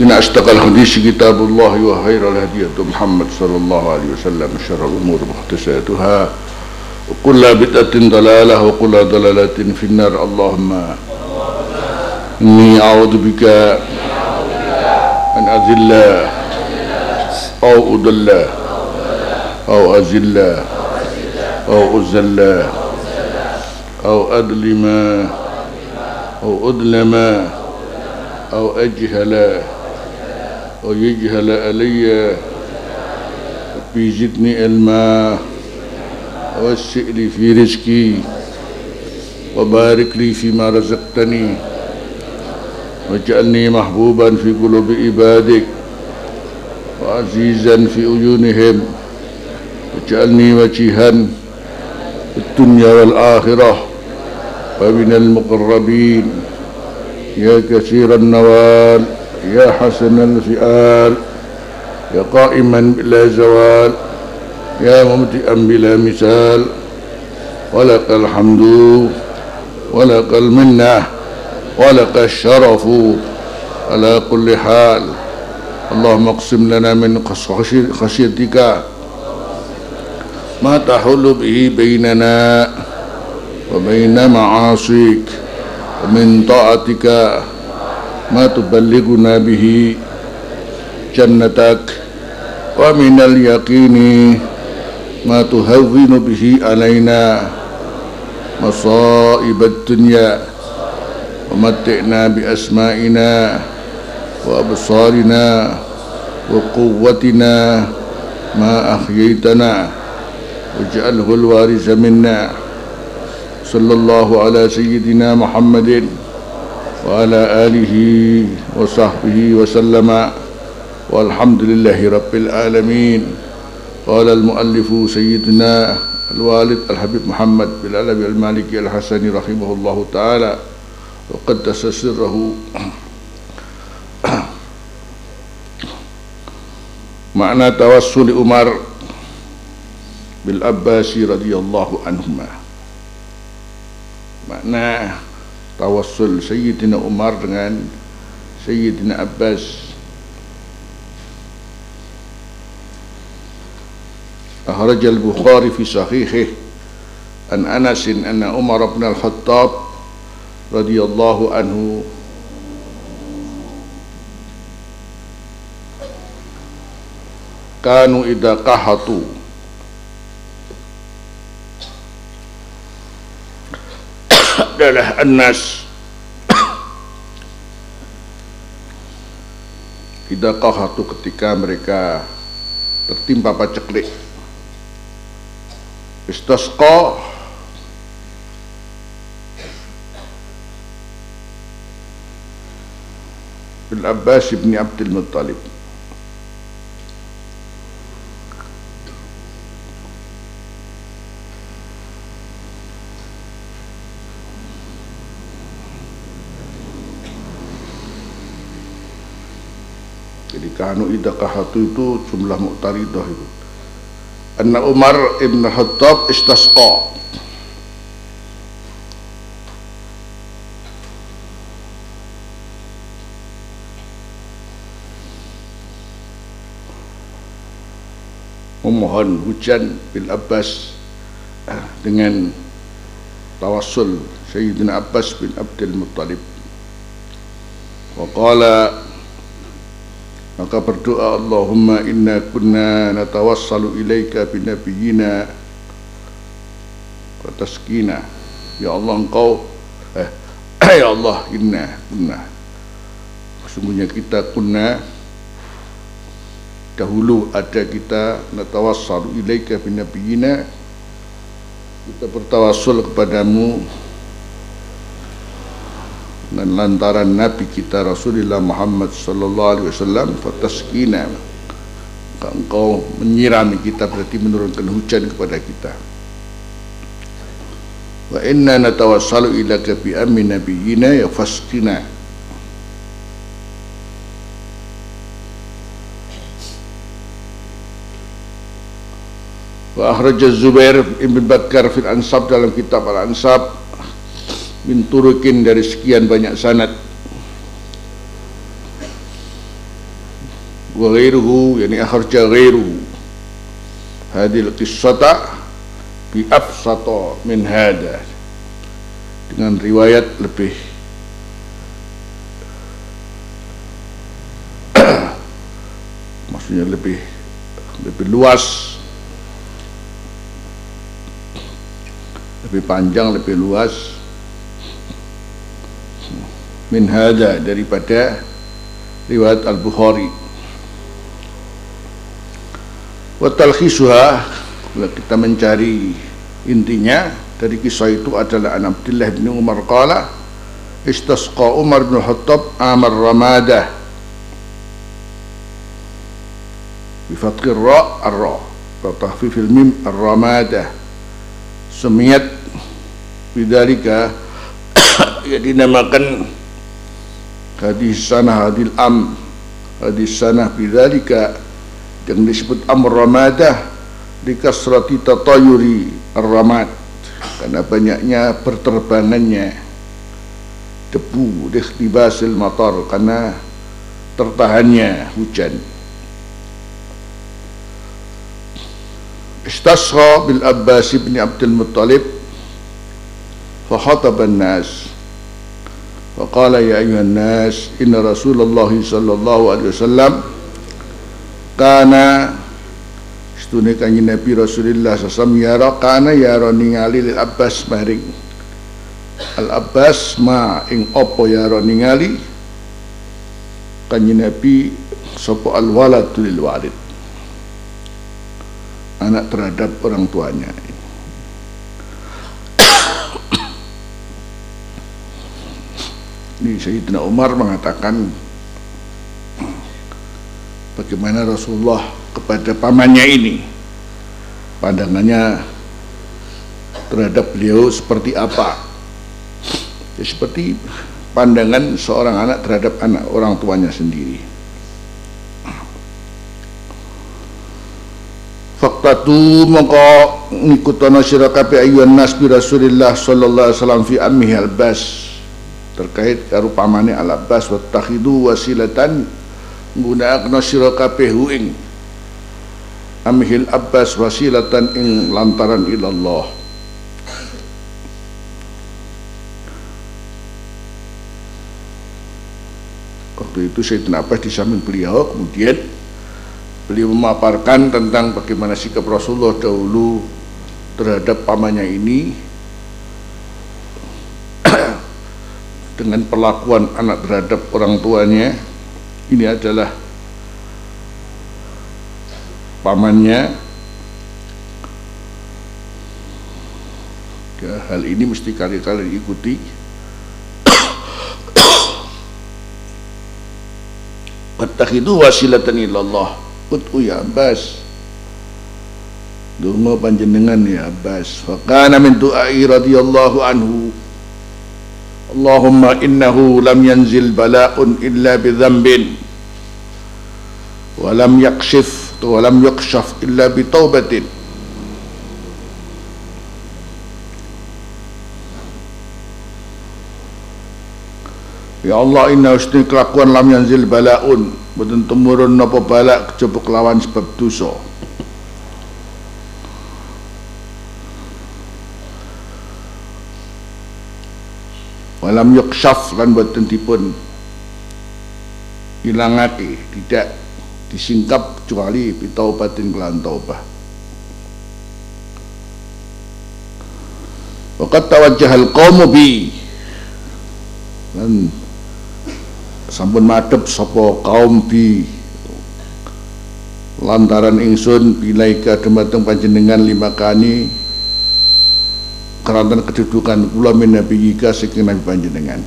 إن أصدق الحديث كتاب الله وخير الهدي محمد صلى الله عليه وسلم شر الأمور محدثاتها وكل بدعة ضلالة وكل ضلالة في النار. اللهم إني أعوذ بك أن أذل أو أضل أو أزل أو أزل أو أظلم أو أظلم أو أجهل أو يجهل علي بزدني علما ووسع لي في رزقي وبارك لي فيما رزقتني واجعلني محبوبا في قلوب عبادك وعزيزا في عيونهم واجعلني وجيها في الدنيا والآخرة ومن المقربين يا كثير النوال يا حسن الفئال يا قائما بلا زوال يا ممتئا بلا مثال. ولك الحمد ولك المنة ولك الشرف على كل حال. اللهم اقسم لنا من خشيتك ما تحل به بيننا وبين معاصيك ومن طاعتك ما تبلغنا به جنتك ومن اليقين ما تهون به علينا مصائب الدنيا. ومتعنا بأسمائنا وأبصارنا وقوتنا ما أحييتنا. واجعله الوارث منا. صلى الله على سيدنا محمد. وعلى آله وصحبه وسلم. والحمد لله رب العالمين. قال المؤلف سيدنا الوالد الحبيب محمد بن العلوي المالكي الحسني رحمه الله تعالى. وقدس سره. معنى توسل عمر بالعباس رضي الله عنهما. makna tawassul Sayyidina Umar dengan Sayyidina Abbas أخرج البخاري في صحيحه عن أنس أن عمر بن الخطاب رضي الله عنه كانوا إذا قحطوا. Adalah Anas Tidak kau hatu ketika mereka tertimpa paceklik? Istasqa. Bil Abbas ibn Abdul Muttalib Kanu idakahatu itu jumlah muqtaridah itu. Anna Umar ibn Khattab istasqa. Memohon hujan bil Abbas eh, dengan tawassul Sayyidina Abbas bin Abdul Muttalib. Wa qala maka berdoa Allahumma inna kunna natawassalu ilaika binabiyina wa taskina. Ya Allah engkau eh ya Allah inna kunna. Sesungguhnya kita kunna. Dahulu ada kita natawassalu ilaika binabiyina kita bertawassul kepadamu dan lantaran Nabi kita Rasulullah Muhammad sallallahu alaihi wasallam fataskina. Engkau menyirami kita berarti menurunkan hujan kepada kita. Wa inna natawassalu ilaka bi ammi nabiyyina ya fasqina wa akhraja Zubair ibn Bakar fil Ansab dalam kitab Al Ansab min turukin dari sekian banyak sanat wa ghairuhu yani akharja ghairuhu hadil qissata bi afsata min hada dengan riwayat lebih. Maksudnya lebih lebih luas. Lebih panjang lebih luas min hada daripada riwayat Al-Bukhari. Wa talkhisuha kita mencari intinya dari kisah itu adalah an Abdullah bin Umar qala istasqa Umar bin Khattab amar ramadah bi fathir ra ar-ra. Wa tahfif al-mim ar-ramadah semiyat bidzalika ya dinamakan hadis sanah hadil am. Hadis sanah bidzalika yang disebut amr ramadah di kasrati tatayuri ramad karena banyaknya perterbangannya. Debu dikhtibasil matar karena tertahannya hujan. Istasha bil Abbas ibn Abdul Muttalib fa khataban nas. فقال يا أيها الناس إن رسول الله صلى الله عليه وسلم كان Setune kanjeng Nabi Rasulullah SAW yara kana yara ningali lil Abbas maring Al Abbas ma ing opo yara ningali kanjeng Nabi sapa al walad lil walid anak terhadap orang tuanya Ini Sayyidina Umar mengatakan bagaimana Rasulullah kepada pamannya ini? Pandangannya terhadap beliau seperti apa? Ya, seperti pandangan seorang anak terhadap anak orang tuanya sendiri. Faktatu maka ngikutana sira kabeh ayyuhan nas bi Rasulillah sallallahu alaihi wasallam fi ammihi al-bas terkait karo pamane al-abbas wa takhidu wasilatan nggunakna sira kabeh ing amhil Abbas wasilatan ing lantaran ilallah. Waktu itu Sayyidina Abbas di samping beliau kemudian beliau memaparkan tentang bagaimana sikap Rasulullah dahulu terhadap pamannya ini dengan perlakuan anak terhadap orang tuanya ini adalah pamannya. Ya, hal ini mesti kali-kali diikuti. Wattakhidu wasilatan ilallah. Utku ya Abbas. Dungo panjenengan ya Abbas. Fakana min du'ai radhiyallahu anhu اللهم إنه لم ينزل بلاء إلا بذنب ولم يقشف ولم يقشف إلا بتوبة. يا الله إن أشتنك لقوان لم ينزل بلاء بدن تمرن نبو بلاء كجبك لوان سبب Walam yukshaf lan boten dipun ilangake tidak disingkap kecuali bitaubatin kelan taubah. Waqat tawajjahal qawmu bi. Dan sampun madhep sapa kaum bi? Lantaran ingsun bilaika dumateng panjenengan lima kani kerantan kedudukan kula min nabi ika saking nabi panjenengan.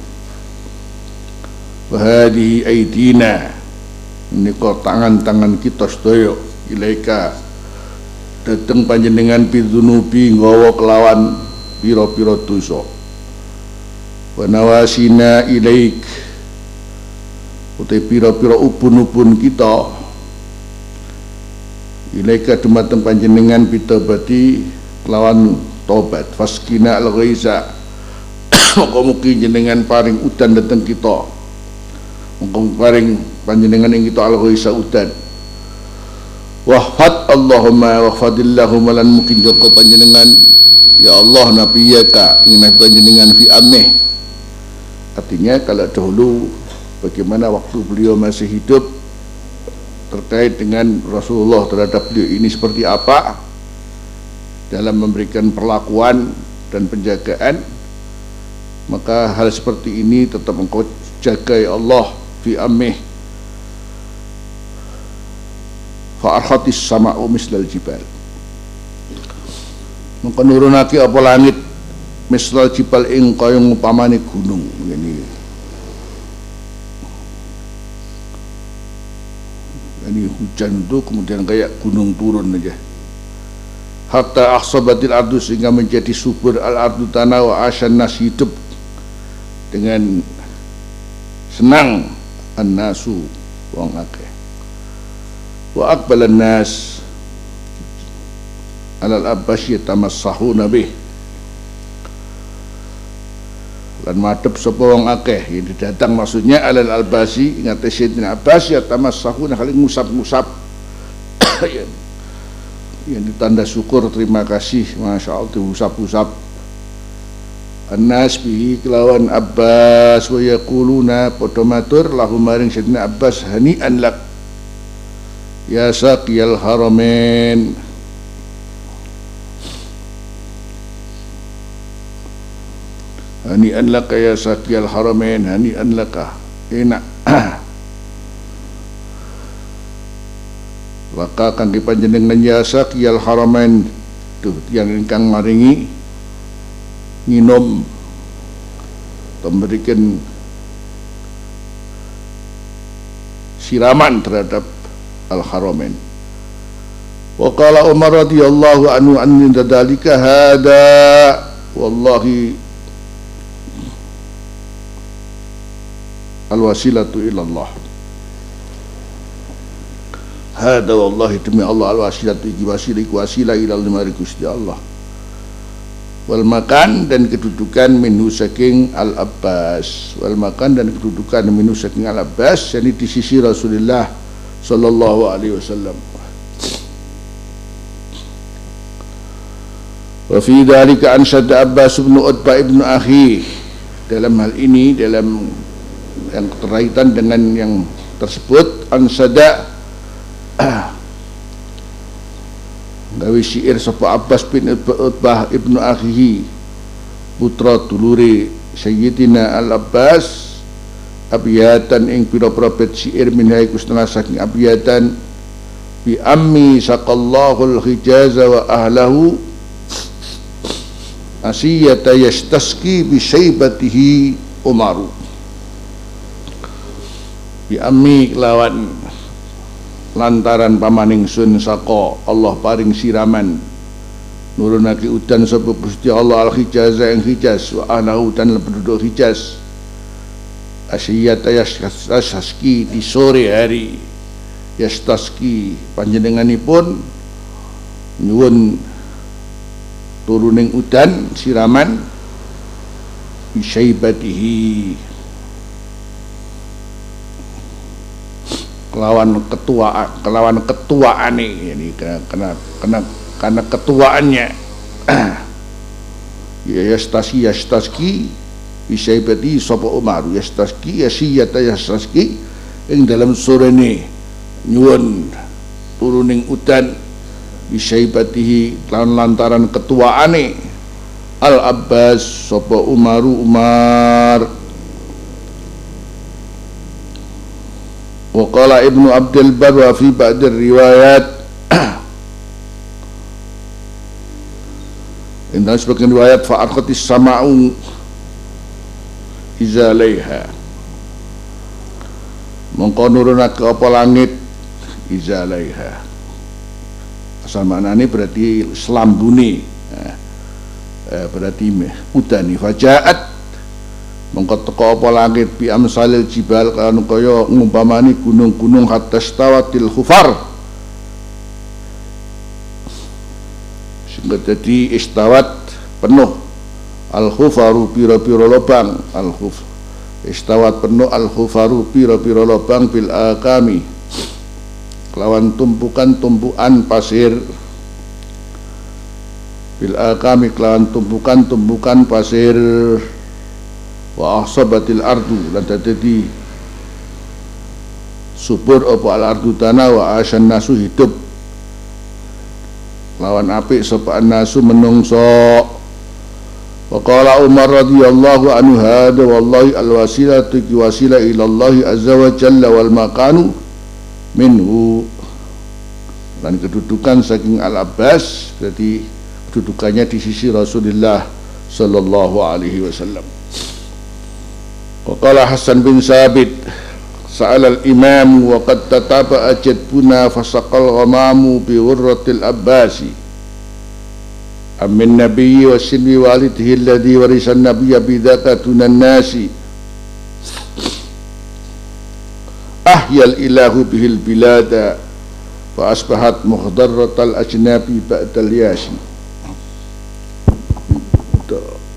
Wa hadhihi aidina menika tangan-tangan kita sedaya ilaika. Dateng panjenengan bidunubi nggawa kelawan pira-pira dosa. Wa nawasina ilaik utai pira-pira ubun-ubun kita. Ilaika dumateng panjenengan bitobati kelawan tobat. Faskina al-ghaiza. Muga-mugi jenengan paring udan dateng kita. Muga paring panjenengan ing kita al ghaisa udan. Wahfad Allahumma wahfadillahumma lan mungkin joko panjenengan. Ya Allah nabi ya ka ingin panjenengan fi ameh. Artinya kalau dahulu bagaimana waktu beliau masih hidup terkait dengan Rasulullah terhadap beliau ini seperti apa dalam memberikan perlakuan dan penjagaan maka hal seperti ini tetap engkau jaga ya Allah fi amih. Fa arhatis sama'u mislal jibal. Maka nurunake apa langit mislal jibal ing kaya upamane gunung ini ini hujan itu kemudian kayak gunung turun aja hatta ahsabatil ardu sehingga menjadi subur al ardu tanah wa asyan nas hidup. Dengan senang an nasu wong akeh. Wa aqbalan nas alal abbas yatamassahuna bih. Lan madhep sapa wong akeh yang datang maksudnya alal albasi ingat Sayyidina Abbas yatamassahuna kali ngusap-ngusap yang ditanda syukur terima kasih. Masya Allah diusap-usap. Anas bihi kelawan Abbas wa yaquluna padha matur. Lahu maring Sayyidina Abbas hani'an lak. Ya saqiyal haramain hani'an laka ya saqiyal haramain hani'an laka enak maka kangge panjenengan ya saqiyal haramain tuh yang ingkang maringi nginom memberikan siraman terhadap al-haramain wa qala Umar radhiyallahu anhu an min dzalika hada wallahi al-wasilatu ila Allah hada wallahi demi Allah al-wasilatu iki wasilah iku wasilah ila limari Gusti Allah. Wal makan dan kedudukan minhu saking al Abbas wal makan dan kedudukan minhu saking al Abbas yakni di sisi Rasulullah sallallahu alaihi wasallam. Wa fi dhalika anshad Abbas bin Utbah ibn akhi. Dalam hal ini dalam yang terkaitan dengan yang tersebut ansada gawe syair sapa Abbas bin Utbah ibnu akhihi putra dulure Sayyidina Al Abbas abiyatan ing pira-pira bait syair minhai kusna saking abiyatan bi ammi saqallahu al-hijaz wa ahlahu asiyata yastaski bi syaibatihi umaru. Bi ammi lawan lantaran pamaning sun sako Allah paring siraman. Nurunake udan sapa Gusti Allah al hijaz yang hijaz wa ahlahu dan penduduk hijaz. Asiyat yastaski di sore hari. Yastaski panjenenganipun nyuwun turuning udan siraman. Bisyaibatihi kelawan ketua kelawan ketuaan ini karena karena karena ketuaannya. Ya yastaski yastaski bisaibati sapa Umar. Yastaski yasiyata yastaski ing dalam sore ini nyuwun turuning udan. Bisaibatihi lan lantaran ketuaane. Al Abbas sapa Umaru Umar وقال ابن عبد البر في بعض الروايات In dalam sebagian riwayat fa'arqatis sama'u izalaiha mongko nurunak ke apa langit izalaiha asal maknanya berarti selambuni eh, berarti udani fajaat mengko teko apa langit bi amsalil jibal kan kaya ngumpamani gunung-gunung hatta stawatil khufar. Sehingga jadi istawat penuh. Al khufaru piro-piro lobang. Al khuf istawat penuh. Al khufaru piro lobang bil akami. Kelawan tumpukan tumpuan pasir. Bil akami kelawan tumpukan tumpukan pasir wa ahsabatil ardu lan dadi subur apa al ardu tanah wa asyan nasu hidup. Lawan apik sapa nasu menungso. Wa Umar radhiyallahu anhu hada wallahi al-wasilatu ki wasila ila Allah azza wa jalla wal makanu minhu. Dan kedudukan saking Al-Abbas jadi kedudukannya di sisi Rasulullah sallallahu alaihi wasallam. وقال حسن بن ثابت سأل الإمام وقد تتابع جدبنا فسقى الغمام بغرة الأباس. أم النبي وسلم والده الذي ورث النبي بذاك دون الناس. أحيا الإله به البلاد فأصبحت مخضرة الأجناب بعد الياس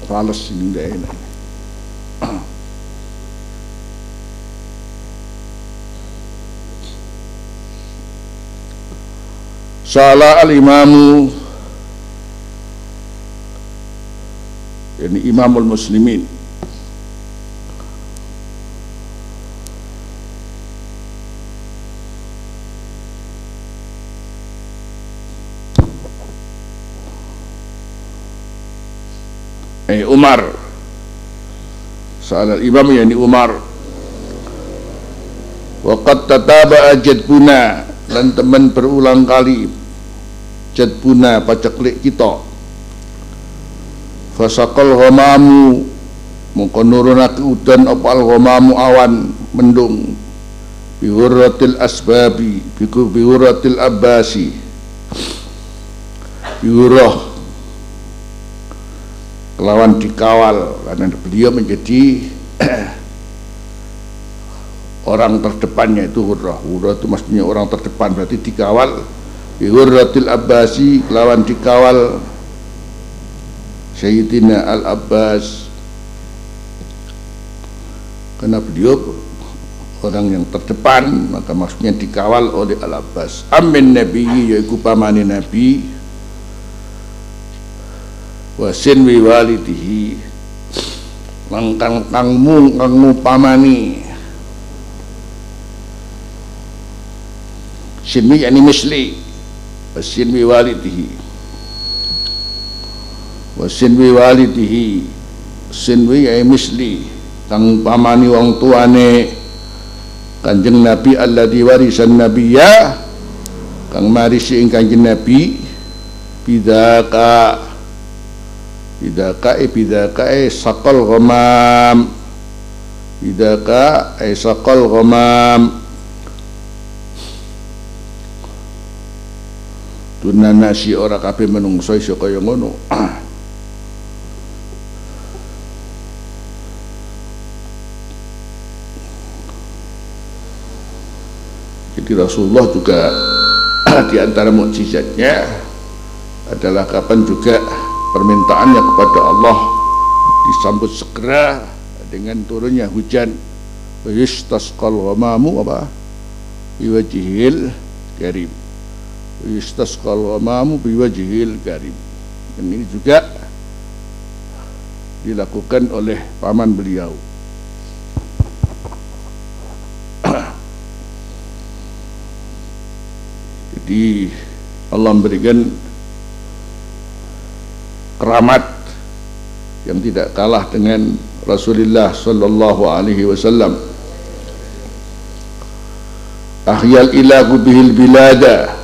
فلسطين هنا Salah al-imamu. Yakni imamul muslimin. Eh Umar. Salah imam yakni Umar. Waqad tataba jadbuna dan teman berulang kali. Jadbuna paceklik kita. Fasakal ghamamu. Mongko nurunake udan apa al ghamamu awan mendung. Biwuratil asbabi biku biwuratil abbasi biwurah kelawan dikawal karena beliau menjadi orang terdepannya itu hurrah. Hurrah itu maksudnya orang terdepan berarti dikawal. Biwuratil abbasi kelawan dikawal. Sayyidina Al-Abbas. Karena beliau orang yang terdepan maka maksudnya dikawal oleh Al-Abbas. Amin nabi yaitu pamani nabi. Wasin wi walidihi. Langkang kangmu kangmu pamani sinwi yani misli. Wasin wi walidihi wa sinwi walidihi sinwi ay misli. Kang pamani wong tuane. Kanjeng nabi alladhi warisan nabiyya. Kang marisi ing kanjeng nabi. Bidaka. Bidaka e bidaka e sakal ghamam. Bidaka e sakal ghamam tunana si ora kabeh menungso iso kaya ngono. Jadi Rasulullah juga di antara mukjizatnya adalah kapan juga permintaannya kepada Allah disambut segera dengan turunnya hujan. Yustasqal ghamamu apa? Biwajhil karim yustasqal ghamamu biwajhil karim. Dan ini juga dilakukan oleh paman beliau. Jadi Allah memberikan keramat yang tidak kalah dengan Rasulullah sallallahu alaihi wasallam. Ahyal ilahu bihil bilada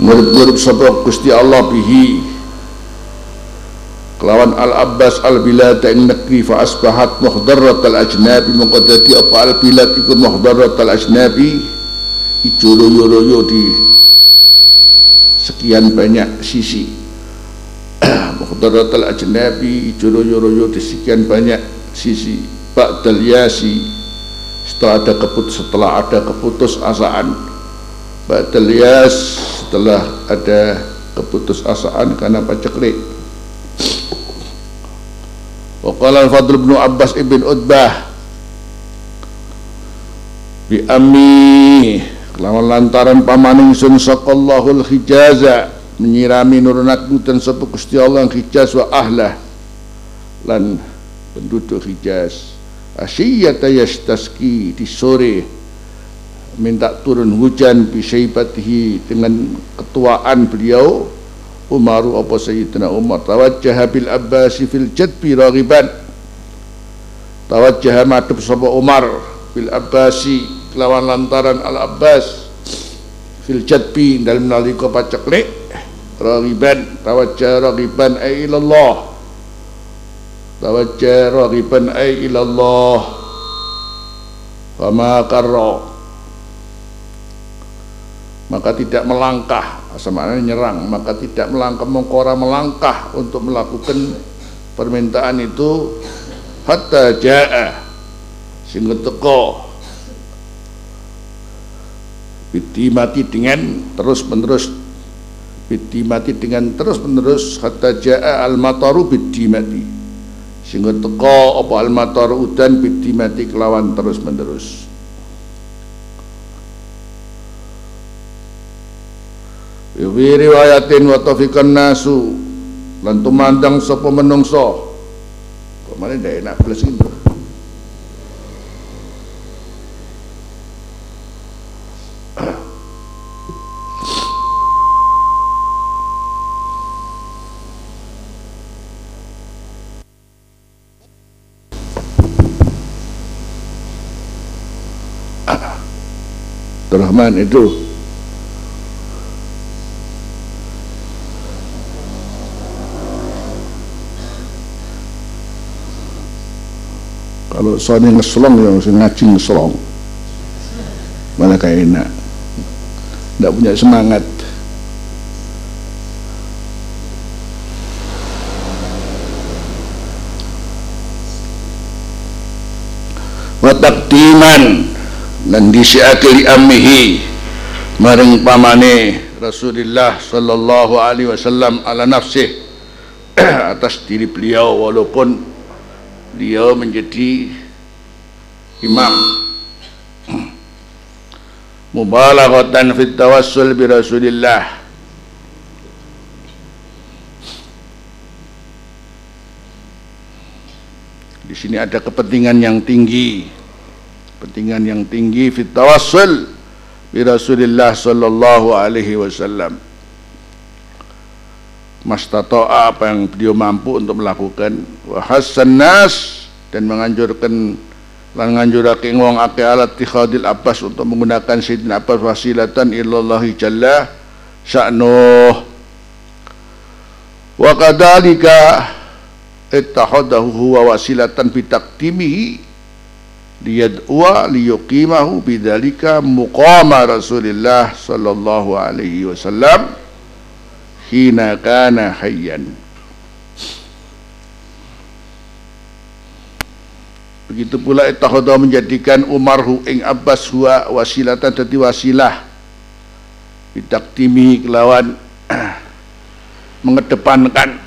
Ngurub-ngurub sabak Gusti Allah bihi Kelawan Al-Abbas Al-Bilad yang negeri fa asbahat muhdarat al-ajnabi Mengkodati apa Al-Bilad ikut muhdarat al-ajnabi Ijo royo-royo di sekian banyak sisi. Muqtadatul ajnabi Ijo royo-royo di sekian banyak sisi. Ba'dal yasi setelah ada keputus setelah ada keputus asaan. Ba'dal yas setelah ada keputus asaan karena paceklik. Wa qala al-Fadl bin Abbas ibn Utbah bi ami kelawan lantaran pamaning sun saqallahul hijaza menyirami nurunakutan sapa Gusti Allah hijaz wa ahlah. Lan penduduk Hijaz asyiyata yastaski di sore minta turun hujan bisaibatihi dengan ketuaan beliau Umaru apa Sayyidina Umar? Tawajjaha bil Abbasi fil jadbi raghiban. Tawajjaha madhep sapa Umar? Bil Abbasi kelawan lantaran Al Abbas. Fil jadbi dalam nalika paceklik raghiban. Tawajjaha raghiban ay ilallah. Tawajjah raghiban ay ilallah. Fama karra maka tidak melangkah sama nyerang. Maka tidak melangkah mengkora melangkah untuk melakukan permintaan itu. Hatta jaa sehingga teko biti mati dengan terus menerus biti mati dengan terus menerus hatta jaa al mataru biti mati. Sehingga teko apa almatar udan mati kelawan terus Fi riwayatin wa nasu lan tumandang sapa menungso. Ke mana dah enak plus itu. Itu kalau soalnya ngeselong ya mesti ngaji ngeselong malah kayak enak tidak punya semangat. Wataktiman dan disiake li ammihi. Maring pamane Rasulullah sallallahu alaihi wasallam ala nafsih atas diri beliau walaupun beliau menjadi imam. Mubalaghatan fit tawassul bi Rasulillah. Di sini ada kepentingan yang tinggi. Kepentingan yang tinggi fit tawassul bi Rasulillah sallallahu alaihi wasallam mastata'a apa yang beliau mampu untuk melakukan. Wa dan menganjurkan lan nganjurake wong akeh alat tikhadil abbas untuk menggunakan sayyidina abbas wasilatan illallahi jalla sya'nuh. Wa kadzalika ittahadahu huwa wasilatan bi taqdimihi liyad'uwa liyuqimahu bidzalika muqama Rasulillah sallallahu alaihi wasallam hina kana hayyan. Begitu pula Ittahadah menjadikan Umarhu ing Abbas huwa wasilatan dadi wasilah. Bidaktimi kelawan mengedepankan.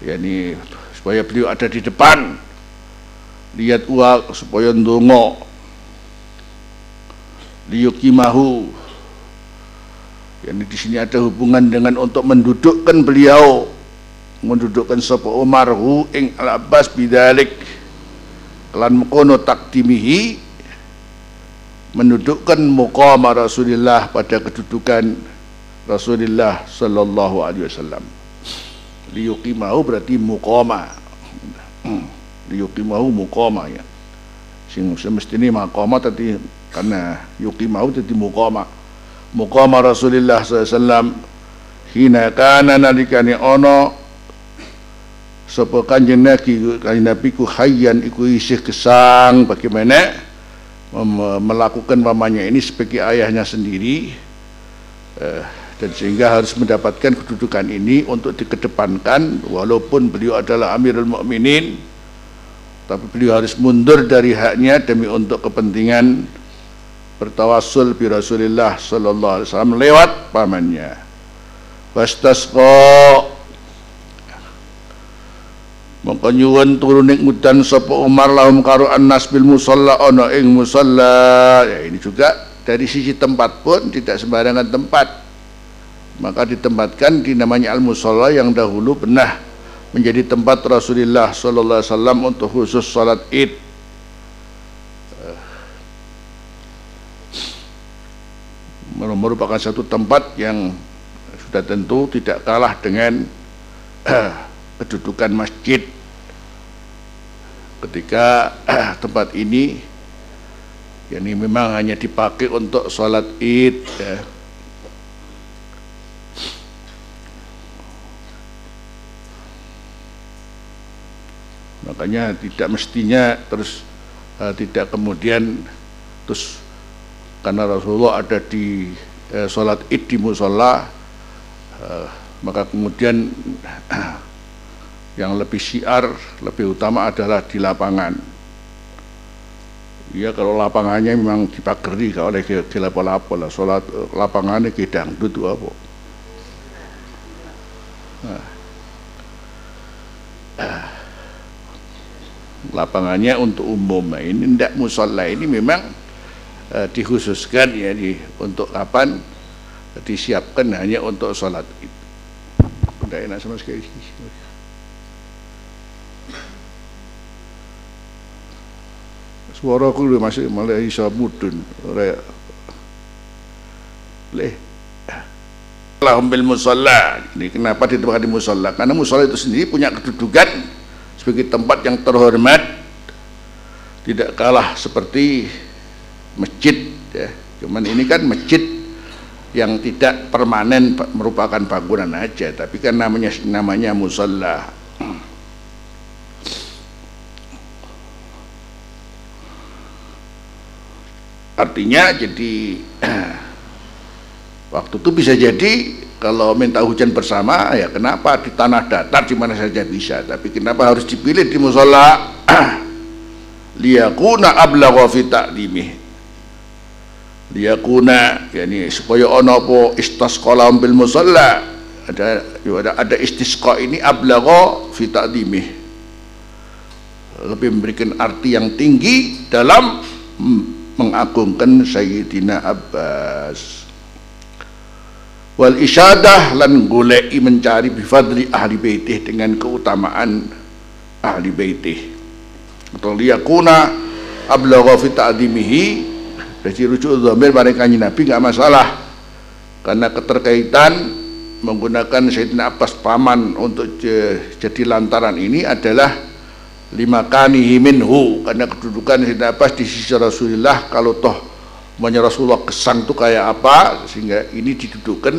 Yakni supaya beliau ada di depan. Lihat uang supaya ndonga liyukimahu yani di sini ada hubungan dengan untuk mendudukkan beliau. Mendudukkan sapa Umar hu ing Al Abbas bidalik. Kelan mkono takdimihi mendudukkan muqama Rasulullah pada kedudukan Rasulullah sallallahu alaihi wasallam. Liyukimahu berarti muqama. Hmm liyuqimahu muqama ya. Sing semestine maqama tadi karena yuqimahu tadi muqama muqama Rasulullah SAW hina kana nalikane ono sapa kanjeng Nabi kanjeng Nabi ku hayyan iku isih kesang bagaimana? Melakukan mamanya ini sebagai ayahnya sendiri eh, dan sehingga harus mendapatkan kedudukan ini untuk dikedepankan walaupun beliau adalah Amirul Mukminin tapi beliau harus mundur dari haknya demi untuk kepentingan bertawassul bi Rasulillah sallallahu alaihi wasallam lewat pamannya. Wastasqa. Maka nyuwun turunik mudan sapa Umar lahum karo annas bil musalla ana ing musalla. Ya ini juga dari sisi tempat pun tidak sembarangan tempat. Maka ditempatkan di namanya al musalla yang dahulu pernah menjadi tempat Rasulullah sallallahu alaihi wasallam untuk khusus salat Id merupakan satu tempat yang sudah tentu tidak kalah dengan kedudukan masjid ketika tempat ini ini memang hanya dipakai untuk sholat id ya. makanya tidak mestinya terus uh, tidak kemudian terus karena Rasulullah ada di uh, sholat id di musola uh, maka kemudian yang lebih syiar, lebih utama adalah di lapangan. Ya kalau lapangannya memang dipageri kalau oleh gelap-lapa lah, sholat lapangannya gedang itu apa? Nah. Lapangannya untuk umum, nah, ini tidak musola ini memang uh, dikhususkan ya di untuk kapan? Disiapkan hanya untuk sholat itu. Tidak enak sama sekali. suara aku udah masih malah iso mudun. Leh. Lahum bil musalla. Ini kenapa ditempatkan di musalla? Karena musalla itu sendiri punya kedudukan sebagai tempat yang terhormat. Tidak kalah seperti masjid ya. Cuman ini kan masjid yang tidak permanen merupakan bangunan aja tapi kan namanya namanya musalla artinya jadi waktu itu bisa jadi kalau minta hujan bersama ya kenapa? Di tanah datar di mana saja bisa tapi kenapa harus dipilih di musola liyakuna ablagha fi ta'limih liyakuna yani supaya ono apa? Istasqa bil musalla. Ada ada, ada istisqa ini ablagha fi ta'limih lebih memberikan arti yang tinggi dalam mengagungkan Sayyidina Abbas. Wal isyadah lan golei mencari bifadli ahli baitih dengan keutamaan ahli baitih. Atau liyakuna ablagha fi ta'dimihi jadi rujuk dhamir pada kanji Nabi nggak masalah. Karena keterkaitan menggunakan Sayyidina Abbas paman untuk jadi lantaran ini adalah lima kanihi minhu karena kedudukan Sayyidina Abbas di sisi Rasulullah kalau toh maunya Rasulullah kesang itu kayak apa sehingga ini didudukkan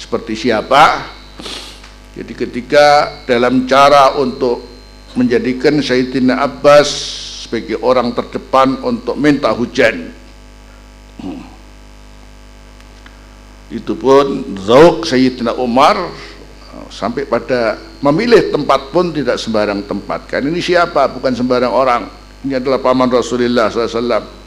seperti siapa. Jadi ketika dalam cara untuk menjadikan Sayyidina Abbas sebagai orang terdepan untuk minta hujan itu pun Zauk Sayyidina Umar sampai pada memilih tempat pun tidak sembarang tempat. Kan ini siapa? Bukan sembarang orang. Ini adalah paman Rasulullah SAW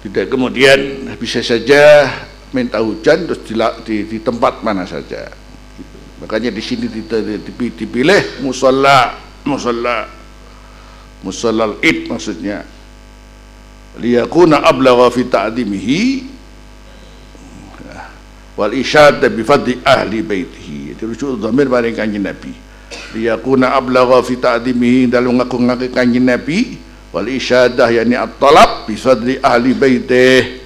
tidak kemudian bisa saja minta hujan terus di, di, di tempat mana saja. Makanya di sini dipilih musola musola musola id maksudnya. Liyakuna ablagha fi ta'dimihi wal isyad bi fadli ahli baitihi. Itu rujuk dhamir maring kanjeng Nabi. Liyakuna ablagha fi ta'dimihi dalam ngaku ngaku kanjeng Nabi. Wal isyadah yakni at-talab bi fadli ahli baitihi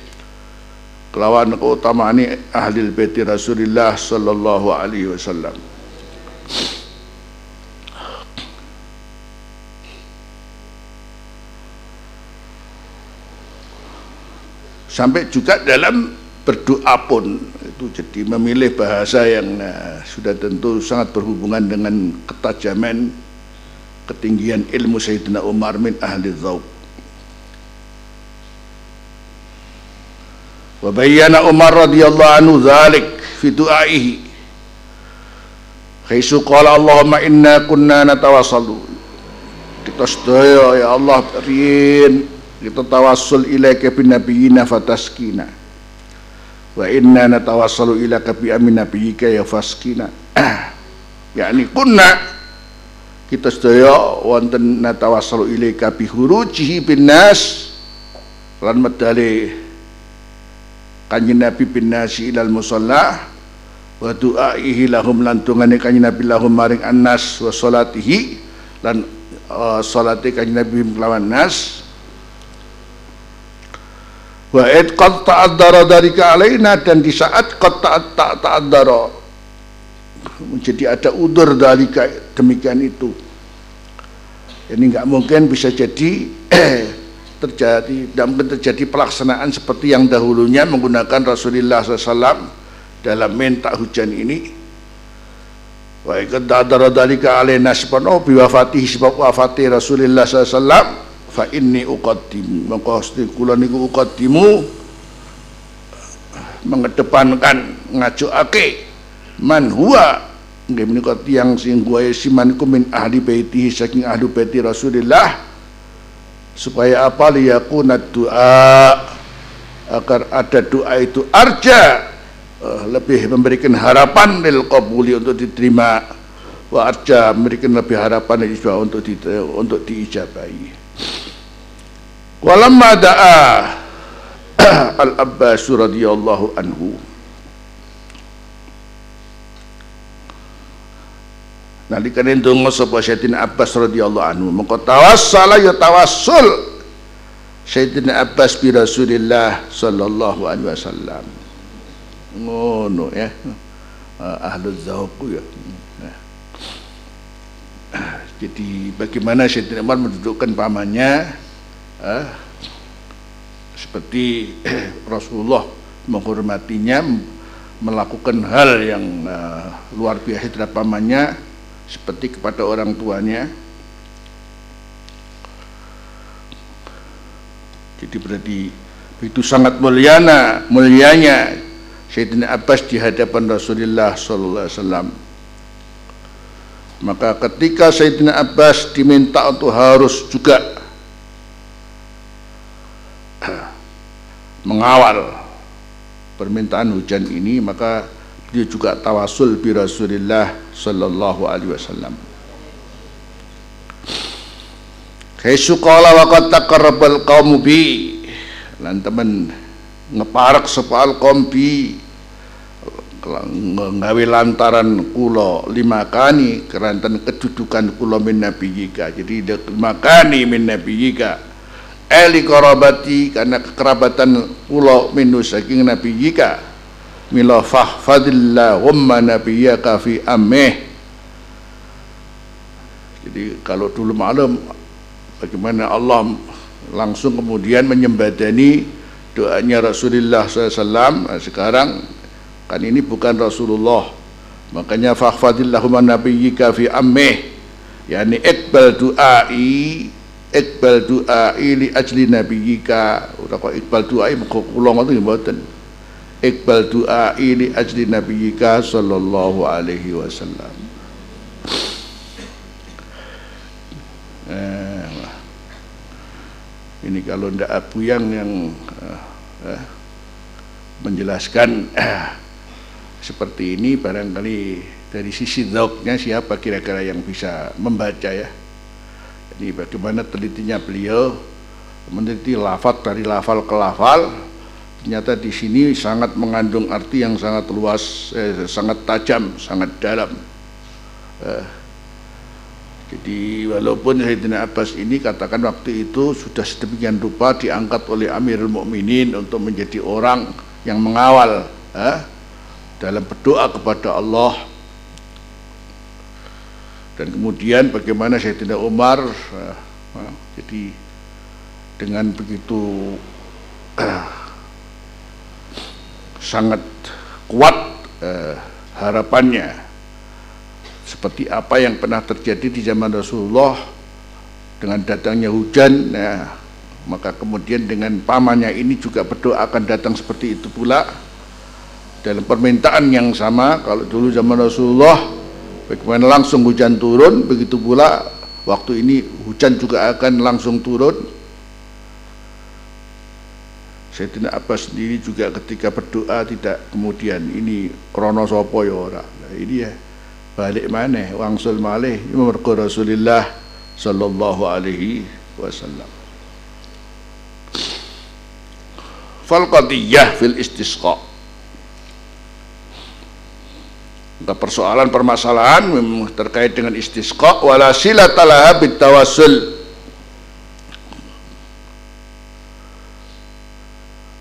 kelawan keutamaan ahli baiti Rasulullah sallallahu alaihi wasallam. Sampai juga dalam berdoa pun itu jadi memilih bahasa yang uh, sudah tentu sangat berhubungan dengan ketajaman ketinggian ilmu Sayyidina Umar min ahli dhawq. Wa Umar radhiyallahu anhu dhalik fi du'aihi. Khaisu qala Allahumma inna kunna natawassalu kita sedaya ya Allah riyin kita tawassul ilaika bin nabiyina fataskina wa inna natawassalu ila bi amin nabiyyika ya faskina. Yakni kunna. Kita sedaya wonten natawassalu ilaika bi hurujihi bin nas. Lan medale kanjeng Nabi bin nasi ilal musalla wa du'aihi lahum lan tungane kanjeng Nabi lahum maring annas wa salatihi. Lan uh, salate kanjeng Nabi melawan nas wa id qad ta'addara dalika alaina dan di saat qad ta'addara. Menjadi ada udur dalika demikian itu. Ini nggak mungkin bisa jadi terjadi dan terjadi pelaksanaan seperti yang dahulunya menggunakan Rasulullah SAW dalam minta hujan ini. Wa ikad dadara dalika alaina subhanahu bi wafatihi sebab wafati Rasulullah SAW fa inni uqaddim. Maka kula niku uqaddimu mengedepankan ngajuake man huwa. Nggih menika tiyang sing guaya siman min ahli baitihi saking ahli baiti Rasulullah supaya apa? Liyakuna doa agar ada doa itu arja. Uh, lebih memberikan harapan lil qabuli untuk diterima. Wa arja memberikan lebih harapan untuk di, untuk diijabahi walamma da'a al abbas radhiyallahu anhu. Nalika ndonga sapa Sayyidina Abbas radhiyallahu anhu mengko tawassala ya tawassul. Sayyidina Abbas bi Rasulillah sallallahu alaihi wasallam. Ngono ya. Ah, ahlu zauq ya. Jadi bagaimana Sayyidina Umar mendudukkan pamannya eh, seperti Rasulullah menghormatinya melakukan hal yang uh, luar biasa terhadap pamannya seperti kepada orang tuanya. Jadi berarti itu sangat muliana mulianya Sayyidina Abbas di hadapan Rasulullah sallallahu alaihi wasallam. Maka ketika Sayyidina Abbas diminta untuk harus juga mengawal permintaan hujan ini maka dia juga tawasul bi Rasulillah sallallahu alaihi wasallam. Kaisu qala wa qad taqarrabal qaum bi. Lan temen ngeparak sepal kaum bi. Nggawe lantaran kula lima kani keranten kedudukan kula min nabi jika jadi lima kani min nabi jika eli korabati karena kekerabatan kula minu saking nabi jika. Mila fahfadillahumma nabiyyaka fi ammih jadi kalau dulu malam bagaimana Allah langsung kemudian menyembadani doanya Rasulullah SAW nah, sekarang kan ini bukan Rasulullah. Makanya fahfadillahumma nabiyyika fi ammih yakni ikbal du'ai ikbal du'ai li ajli nabiyyika ora kok ikbal du'ai muga kula ngoten mboten Iqbal doa ini ajli nabiyika sallallahu alaihi wasallam. Eh, ini kalau ndak yang yang eh, eh, menjelaskan eh, seperti ini barangkali dari sisi doknya siapa kira-kira yang bisa membaca ya. Jadi bagaimana telitinya beliau meneliti lafal dari lafal ke lafal ternyata di sini sangat mengandung arti yang sangat luas, eh, sangat tajam, sangat dalam. Eh, jadi walaupun Sayyidina Abbas ini katakan waktu itu sudah sedemikian rupa diangkat oleh Amirul Mukminin untuk menjadi orang yang mengawal eh, dalam berdoa kepada Allah dan kemudian bagaimana Sayyidina Umar eh, eh jadi dengan begitu eh, sangat kuat eh, harapannya seperti apa yang pernah terjadi di zaman Rasulullah dengan datangnya hujan ya, maka kemudian dengan pamannya ini juga berdoa akan datang seperti itu pula. Dalam permintaan yang sama kalau dulu zaman Rasulullah bagaimana langsung hujan turun begitu pula waktu ini hujan juga akan langsung turun. Sayyidina Abbas sendiri juga ketika berdoa tidak kemudian ini krono sopo ya ora. Nah, ini ya balik mana wangsul malih. Mergo Rasulullah sallallahu alaihi wasallam. Fal fil istisqa persoalan permasalahan terkait dengan istisqa wala silatalaha bitawassul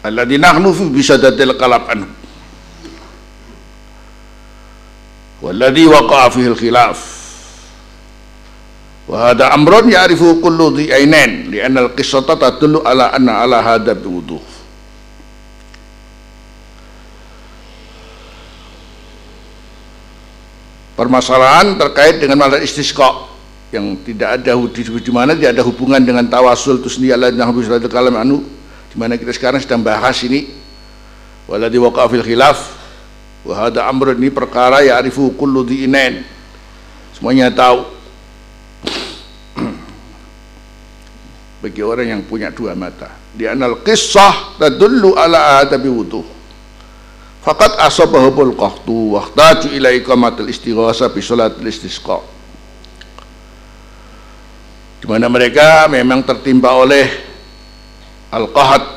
alladhi nahnu fi bisadatil qalab anhu والذي وقع فيه الخلاف وهذا أمر يعرفه كل ذي عينين لأن القصة تدل على أن على هذا بوضوح Permasalahan terkait dengan masalah istisqa yang tidak ada di mana tidak ada hubungan dengan tawasul itu sendiri Allah kalam anu di mana kita sekarang sedang bahas ini. Waladhi waqa fil khilaf wa hada amr ini perkara arifu kullu diinain semuanya tahu. Bagi orang yang punya dua mata. Di anal qissah tadullu ala adabi wuduh Fakat asabahul qahtu wahtaju ila iqamatil istighasa bi salatil istisqa. Di mana mereka memang tertimpa oleh al-qahat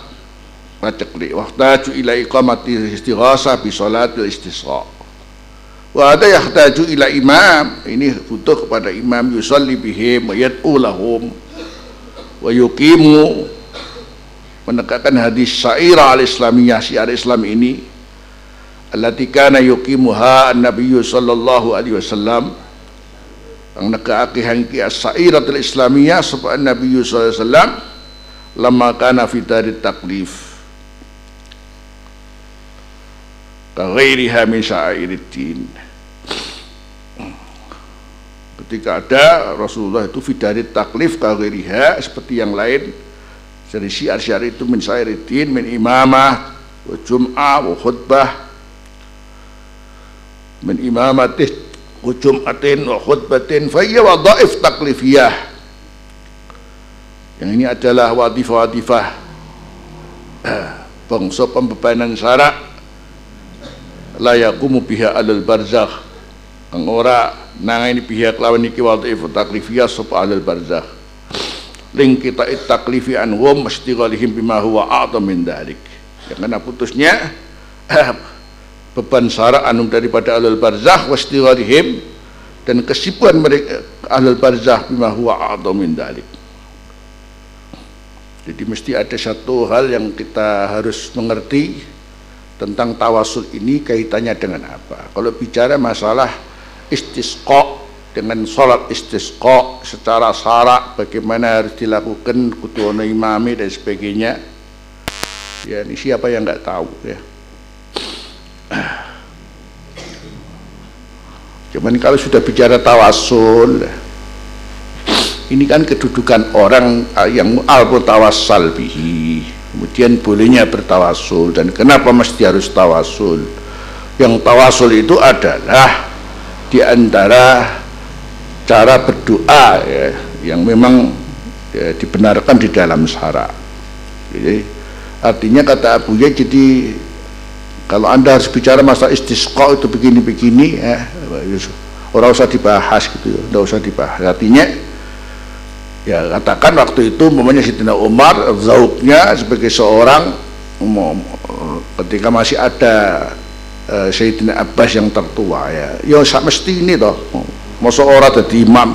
racekli wahtaju ila iqamatil istighasa bi salatil istisqa. Wa ada yahtaju ila imam, ini butuh kepada imam. Yusalli bihim wa yad'u lahum wa yuqimu. Menegakkan hadis syairah al-islamiyah syiar Islam ini allati kana yuqimuha an-nabiy sallallahu alaihi wasallam. Ang nakaaki hangki as-sairatul islamiyah sapa an-nabiy sallallahu alaihi wasallam lama kana fi darit taklif. Ka ghairiha min sya'iriddin ketika ada Rasulullah itu fidarit taklif ka ghairiha seperti yang lain. Dari syiar-syiar itu min sya'iriddin min imamah wa jum'ah wa khutbah min imamatih wa jum'atin wa khutbatin fayya wadhaif taklifiyah. Yang ini adalah wadifah-wadifah bangsa pembebanan syarak. Layakumu biha alal barzakh. Ang ora nangani pihak lawan iki wadhaif taklifiyah sapa alal barzakh. Ling kita taklifi anhum mastighalihim bima huwa a'ta min dalik yang kena putusnya beban sara anum daripada alul barzah wastigharihim dan kesibukan mereka alul barzah bima huwa min dalik jadi mesti ada satu hal yang kita harus mengerti tentang tawasul ini kaitannya dengan apa. Kalau bicara masalah istisqa dengan sholat istisqa secara syarak bagaimana harus dilakukan kutuana imami dan sebagainya ya ini siapa yang nggak tahu ya Cuman kalau sudah bicara tawasul, ini kan kedudukan orang yang al tawassal bihi. Kemudian bolehnya bertawasul dan kenapa mesti harus tawasul? Yang tawasul itu adalah di antara cara berdoa ya, yang memang ya, dibenarkan di dalam syara. Jadi artinya kata Abu ya jadi kalau anda harus bicara masa istisqa itu begini-begini ya, orang usah dibahas gitu ya tidak usah dibahas. Artinya ya katakan waktu itu umpamanya Sidina Umar zauknya sebagai seorang ketika masih ada uh, Sayyidina Abbas yang tertua ya. Ya mesti ini toh. Masa orang jadi imam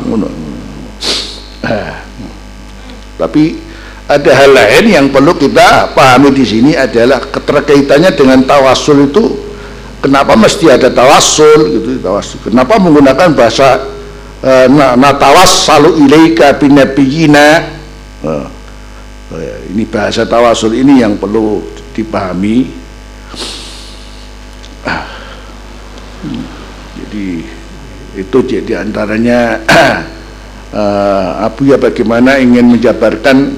tapi ada hal lain yang perlu kita pahami di sini adalah keterkaitannya dengan tawasul itu kenapa mesti ada tawasul gitu tawasul kenapa menggunakan bahasa uh, na, na tawassalu ilaika binabiyina uh, uh, ini bahasa tawasul ini yang perlu dipahami. Uh, jadi itu jadi antaranya uh, Abu ya bagaimana ingin menjabarkan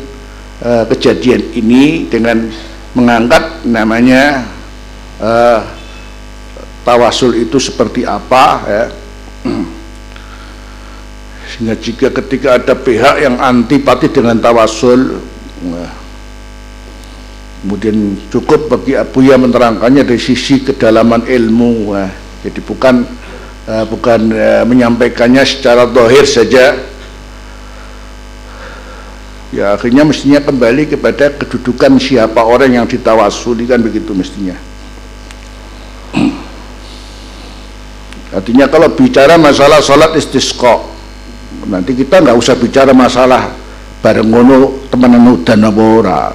uh, kejadian ini dengan mengangkat namanya uh, tawasul itu seperti apa ya. sehingga jika ketika ada pihak yang antipati dengan tawasul nah, kemudian cukup bagi Abu ya menerangkannya dari sisi kedalaman ilmu nah, jadi bukan uh, bukan uh, menyampaikannya secara dohir saja ya akhirnya mestinya kembali kepada kedudukan siapa orang yang ditawasuli kan begitu mestinya. Artinya kalau bicara masalah sholat istisqa nanti kita nggak usah bicara masalah bareng ngono teman udan apa ora.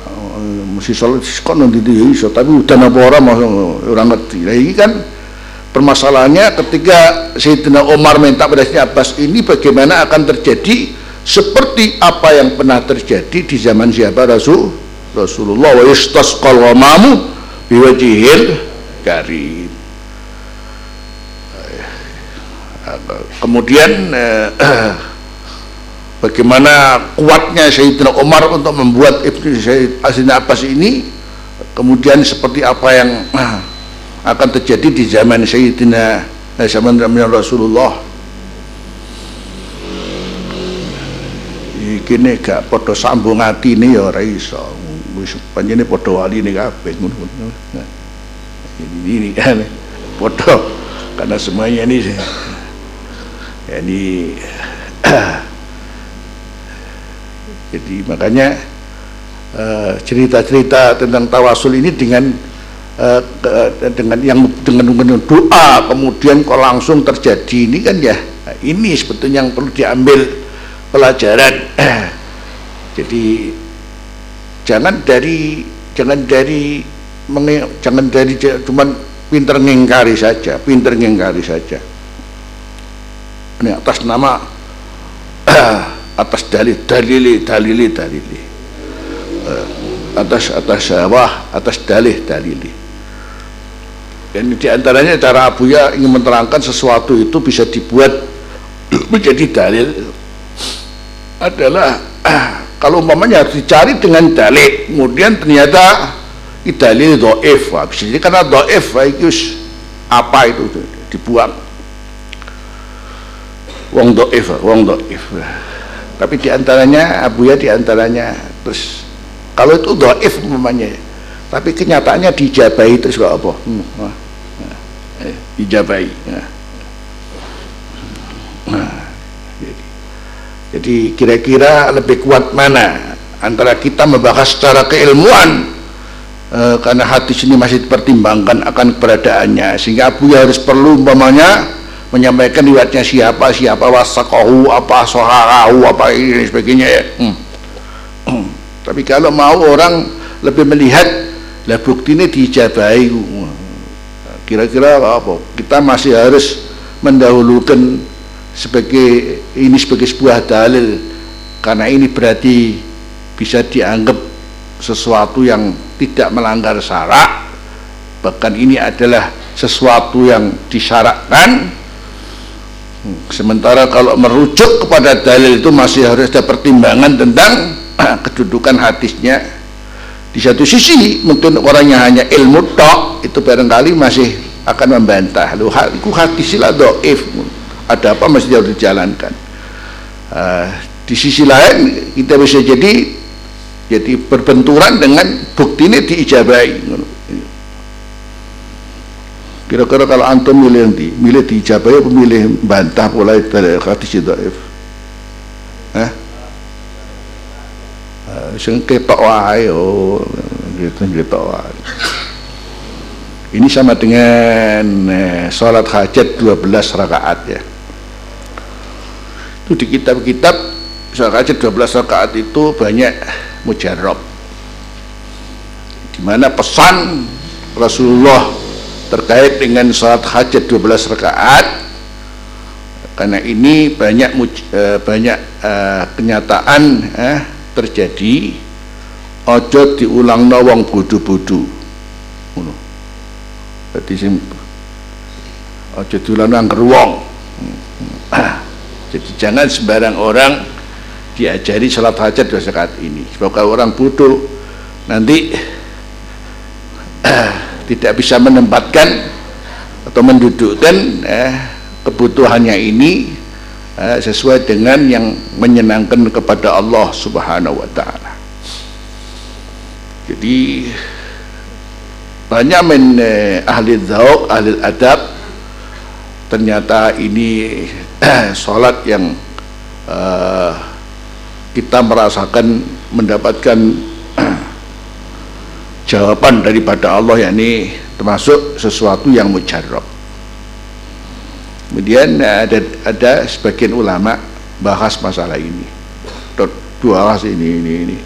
Mesti sholat istisqa nanti dia iso tapi udan apa ora orang ngerti. Nah, ini kan permasalahannya ketika Sayyidina Umar minta pada Abbas ini bagaimana akan terjadi seperti apa yang pernah terjadi di zaman siapa? Rasul Rasulullah. Wa istasqal ghamamu biwajihil karim. Kemudian eh, bagaimana kuatnya Sayyidina Umar untuk membuat Ibnu Sayyidina Abbas ini? Kemudian seperti apa yang eh, akan terjadi di zaman Sayyidina eh, zaman Rasulullah iki nek gak padha sambung atine ya ora iso. Wis panjene padha waline kabeh ngono. Ini ini kan padha karena semuanya ini. Ini jadi makanya eh, cerita-cerita uh, tentang tawasul ini dengan uh, dengan yang dengan, dengan doa kemudian kok langsung terjadi ini kan ya. Ini sebetulnya yang perlu diambil pelajaran. Jadi jangan dari jangan dari jangan dari cuman pinter ngingkari saja pinter ngingkari saja. Ini atas nama atas dalil dalili dalili dalili. Eh, atas atas sawah atas dalih dalili. Dan di antaranya cara Abu Ya ingin menerangkan sesuatu itu bisa dibuat menjadi dalil adalah kalau umpamanya harus dicari dengan dalil kemudian ternyata dalil do'if bisa jadi karena do'if apa itu dibuang wong do'if wong do'if tapi di antaranya Abu ya di antaranya terus kalau itu do'if umpamanya tapi kenyataannya dijabai terus kok apa hmm, nah, eh, dijabai nah. Nah. Jadi kira-kira lebih kuat mana antara kita membahas secara keilmuan? E, karena hati sini masih dipertimbangkan akan keberadaannya. Sehingga Abu ya harus perlu umpamanya menyampaikan riwayatnya siapa siapa wasakohu apa soharahu apa ini dan sebagainya ya. Hmm. Tapi kalau mau orang lebih melihat lah bukti ini dijabai kira-kira apa? Kita masih harus mendahulukan sebagai ini sebagai sebuah dalil. Karena ini berarti bisa dianggap sesuatu yang tidak melanggar syarak. Bahkan ini adalah sesuatu yang disyaratkan. Sementara kalau merujuk kepada dalil itu masih harus ada pertimbangan tentang kedudukan hadisnya. Di satu sisi mungkin orangnya hanya ilmu tok itu barangkali masih akan membantah. Lu hadis lah doif ada apa masih harus dijalankan. Uh, di sisi lain kita bisa jadi jadi berbenturan dengan bukti ini diijabai kira-kira kalau antum milih nanti milih diijabai atau milih bantah pula dari hadis dhaif eh? Uh, sing ketok wae oh gitu wae. Ini sama dengan eh, sholat hajat 12 rakaat ya itu di kitab-kitab sholat hajat 12 rakaat itu banyak mujarab. Di mana pesan Rasulullah terkait dengan sholat hajat 12 rakaat karena ini banyak uh, banyak uh, kenyataan uh, terjadi ojo diulang nawang budu-budu jadi ojo diulang nang jadi jangan sembarang orang diajari sholat hajat dua saat ini. Sebab orang bodoh nanti eh, tidak bisa menempatkan atau mendudukkan eh, kebutuhannya ini eh, sesuai dengan yang menyenangkan kepada Allah subhanahu wa ta'ala. Jadi banyak men eh, ahli zauk, ahli adab ternyata ini sholat yang uh, kita merasakan mendapatkan jawaban daripada Allah yakni termasuk sesuatu yang mujarab kemudian ada ada sebagian ulama bahas masalah ini. Dua bahas ini ini ini.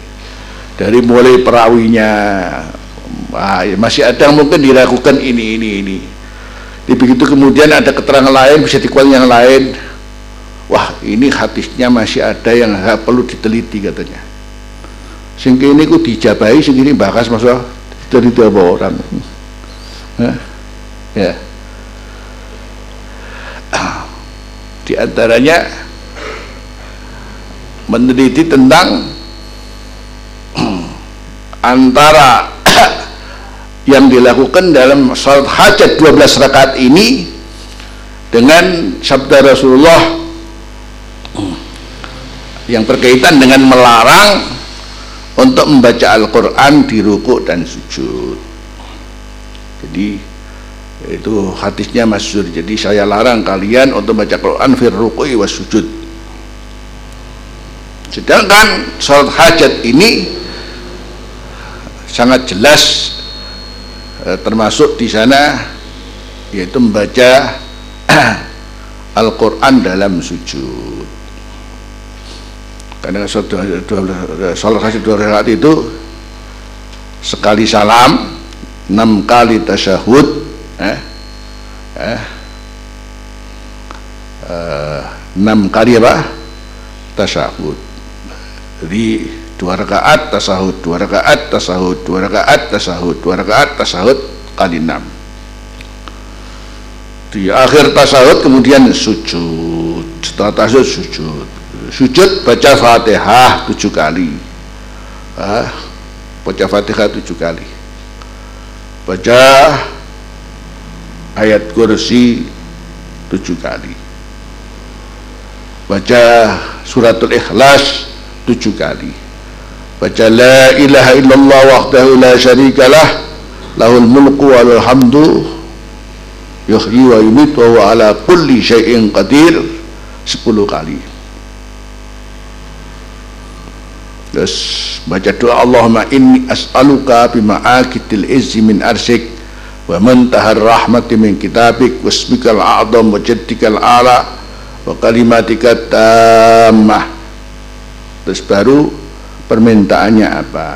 Dari mulai perawinya ah, masih ada yang mungkin diragukan ini ini ini. Di begitu kemudian ada keterangan lain bisa dikuat yang lain wah ini hadisnya masih ada yang perlu diteliti katanya. Sehingga ini ku dijabahi sehingga ini bahas masalah dari dua orang. Ya. Di antaranya meneliti tentang antara yang dilakukan dalam salat hajat 12 rakaat ini dengan sabda Rasulullah yang berkaitan dengan melarang untuk membaca Al-Quran di ruku dan sujud. Jadi itu hadisnya masyur jadi saya larang kalian untuk baca Quran fir ruku'i was sujud. Sedangkan salat hajat ini sangat jelas Eh, termasuk di sana yaitu membaca Al-Quran dalam sujud karena sholat kasih dua rakaat itu sekali salam enam kali tasyahud eh, eh, eh, enam kali apa? Tasyahud. Jadi dua rakaat tasahud dua rakaat tasahud dua rakaat tasahud dua rakaat tasahud kali enam. Di akhir tasahud kemudian sujud. Setelah tasahud sujud sujud baca fatihah tujuh kali. Ah, baca fatihah tujuh kali. Baca ayat kursi tujuh kali. Baca suratul ikhlas tujuh kali. Baca la ilaha illallah wahdahu la syarikalah lahul mulku wa lahul hamdu yuhyi wa yumit wa ala kulli syai'in qadir. 10 kali terus baca doa Allahumma inni as'aluka bima'akitil izzi min arsik wa muntahar rahmati min kitabik wasmikal a'zam wa jaddikal a'la wa kalimatika tammah. Terus baru permintaannya apa?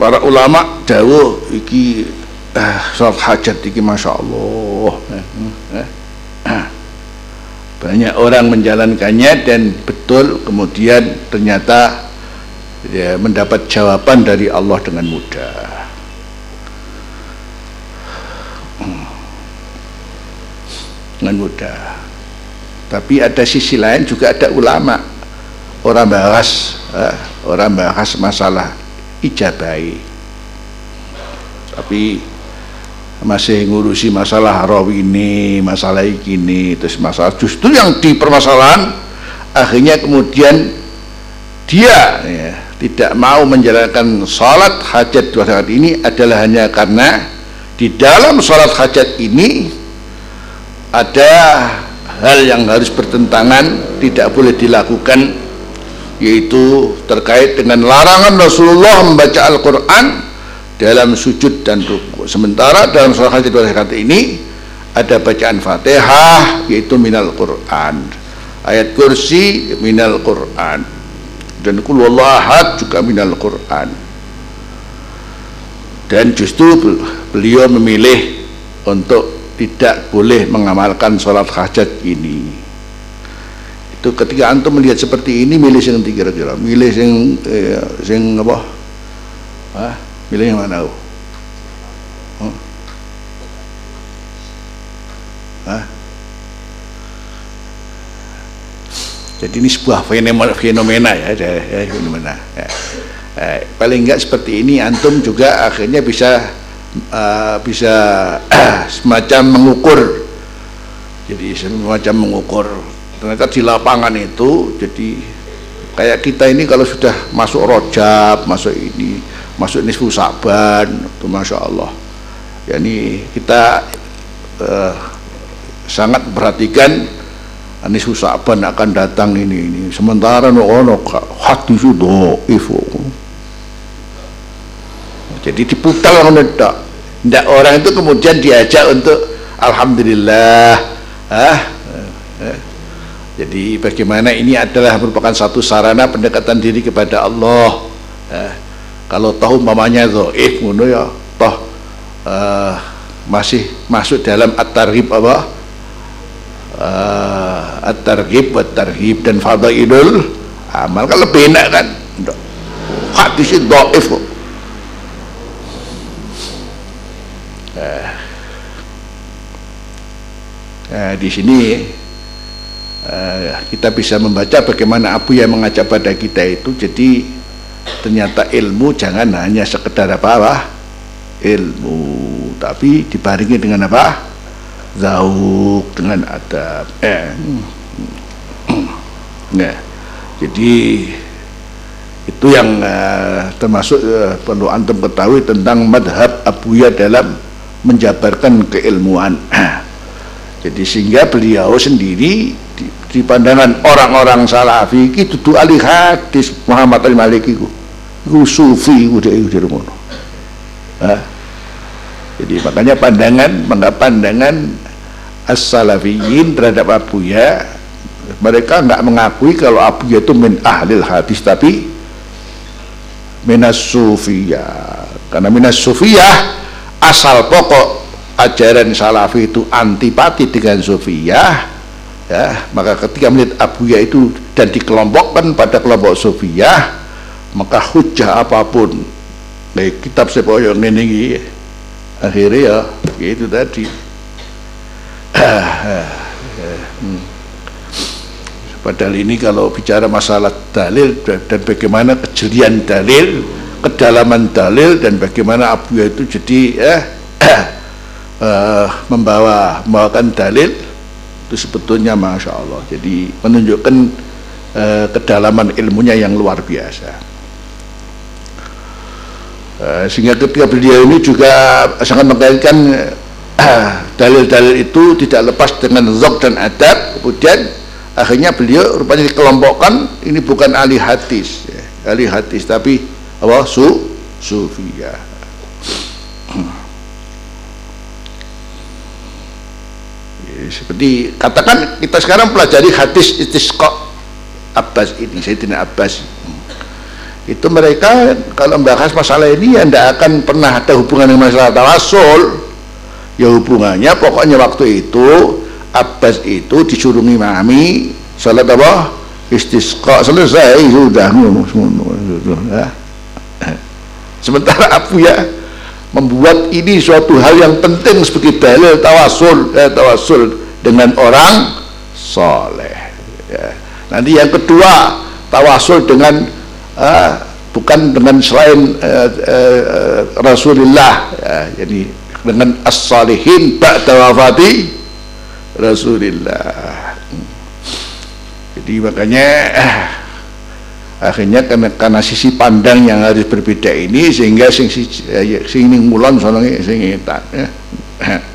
Para ulama jauh iki eh, sholat hajat iki masya Allah. Eh, eh, eh. banyak orang menjalankannya dan betul kemudian ternyata ya, mendapat jawaban dari Allah dengan mudah. Dengan mudah. Tapi ada sisi lain juga ada ulama. Orang bahas eh, orang bahas masalah ijabai tapi masih ngurusi masalah rawi ini masalah ini terus masalah justru yang di permasalahan akhirnya kemudian dia ya, tidak mau menjalankan sholat hajat dua saat ini adalah hanya karena di dalam sholat hajat ini ada hal yang harus bertentangan tidak boleh dilakukan yaitu terkait dengan larangan Rasulullah membaca Al-Quran dalam sujud dan ruku sementara dalam surah hadis kata ini ada bacaan fatihah yaitu minal Quran. Ayat kursi minal Quran. Dan kulullah juga minal Quran. Dan justru beliau memilih untuk tidak boleh mengamalkan sholat hajat ini. Itu ketika antum melihat seperti ini milih yang kira-kira? Milih yang eh, yang apa? Hah? milih yang mana huh? Jadi ini sebuah fenomena, fenomena ya, ya fenomena ya. Eh, paling enggak seperti ini antum juga akhirnya bisa uh, bisa semacam mengukur. Jadi semacam mengukur. Ternyata di lapangan itu jadi kayak kita ini kalau sudah masuk rojab masuk ini masuk nisfu Sa'ban itu Masya Allah. Yani kita uh, sangat perhatikan nisfu Sa'ban akan datang ini ini. Sementara no ono hati sudah ifu. Jadi diputar orang tidak orang itu kemudian diajak untuk Alhamdulillah ah, eh, jadi bagaimana ini adalah merupakan satu sarana pendekatan diri kepada Allah eh, kalau tahu mamanya dhaif ngono ya toh uh, masih masuk dalam at-targhib apa uh, at-targhib wa targhib dan fadailul amal. Kan lebih enak kan? Hadis itu dhaif. Kok Nah, di sini uh, kita bisa membaca bagaimana Abu yang mengajak pada kita itu. Jadi ternyata ilmu jangan hanya sekedar apa, apa? Ilmu. Tapi dibarengi dengan apa zauk dengan adab. Eh. nah jadi itu yang uh, termasuk uh, perlu antum ketahui tentang madhab Abuya dalam menjabarkan keilmuan. Jadi sehingga beliau sendiri di, di pandangan orang-orang salafi itu tuh alih hadis Muhammad al-Maliki itu sufi udah itu ngono. Jadi makanya pandangan pandangan as-salafiyin terhadap Abu Ya mereka nggak mengakui kalau Abu Ya itu min ahlil hadis tapi minas sufiyah karena minas sufiyah asal pokok ajaran salafi itu antipati dengan sufiyah ya. Maka ketika melihat Abu Ya itu dan dikelompokkan pada kelompok sufiyah maka hujah apa pun. Baik kitab sepoyo ini akhirnya ya itu tadi. Padahal ini kalau bicara masalah dalil dan bagaimana kejelian dalil kedalaman dalil dan bagaimana Abu Ya itu jadi eh, uh, membawa membawakan dalil itu sebetulnya masya Allah. Jadi menunjukkan uh, kedalaman ilmunya yang luar biasa. Eh, sehingga ketika beliau ini juga sangat mengkaitkan eh, dalil-dalil itu tidak lepas dengan zok dan adab. Kemudian akhirnya beliau rupanya dikelompokkan. Ini bukan ahli hadis ya, ahli hadis tapi apa? Su sufia ya, seperti katakan kita sekarang pelajari hadis istisqa Abbas ini Sayyidina Abbas. Itu mereka kalau membahas masalah ini ya tidak akan pernah ada hubungan dengan masalah tawasul ya hubungannya pokoknya waktu itu Abbas itu disuruh ngimami salat apa istisqa selesai sudah ya. sementara Abu ya membuat ini suatu hal yang penting sebagai dalil tawasul ya, tawasul dengan orang soleh ya. nanti yang kedua tawasul dengan uh, bukan dengan selain uh, uh, Rasulullah uh, jadi dengan as-salihin ba'da wafati Rasulullah jadi makanya uh, akhirnya karena, karena sisi pandang yang harus berbeda ini sehingga sing sing sing mulan sono sing ya.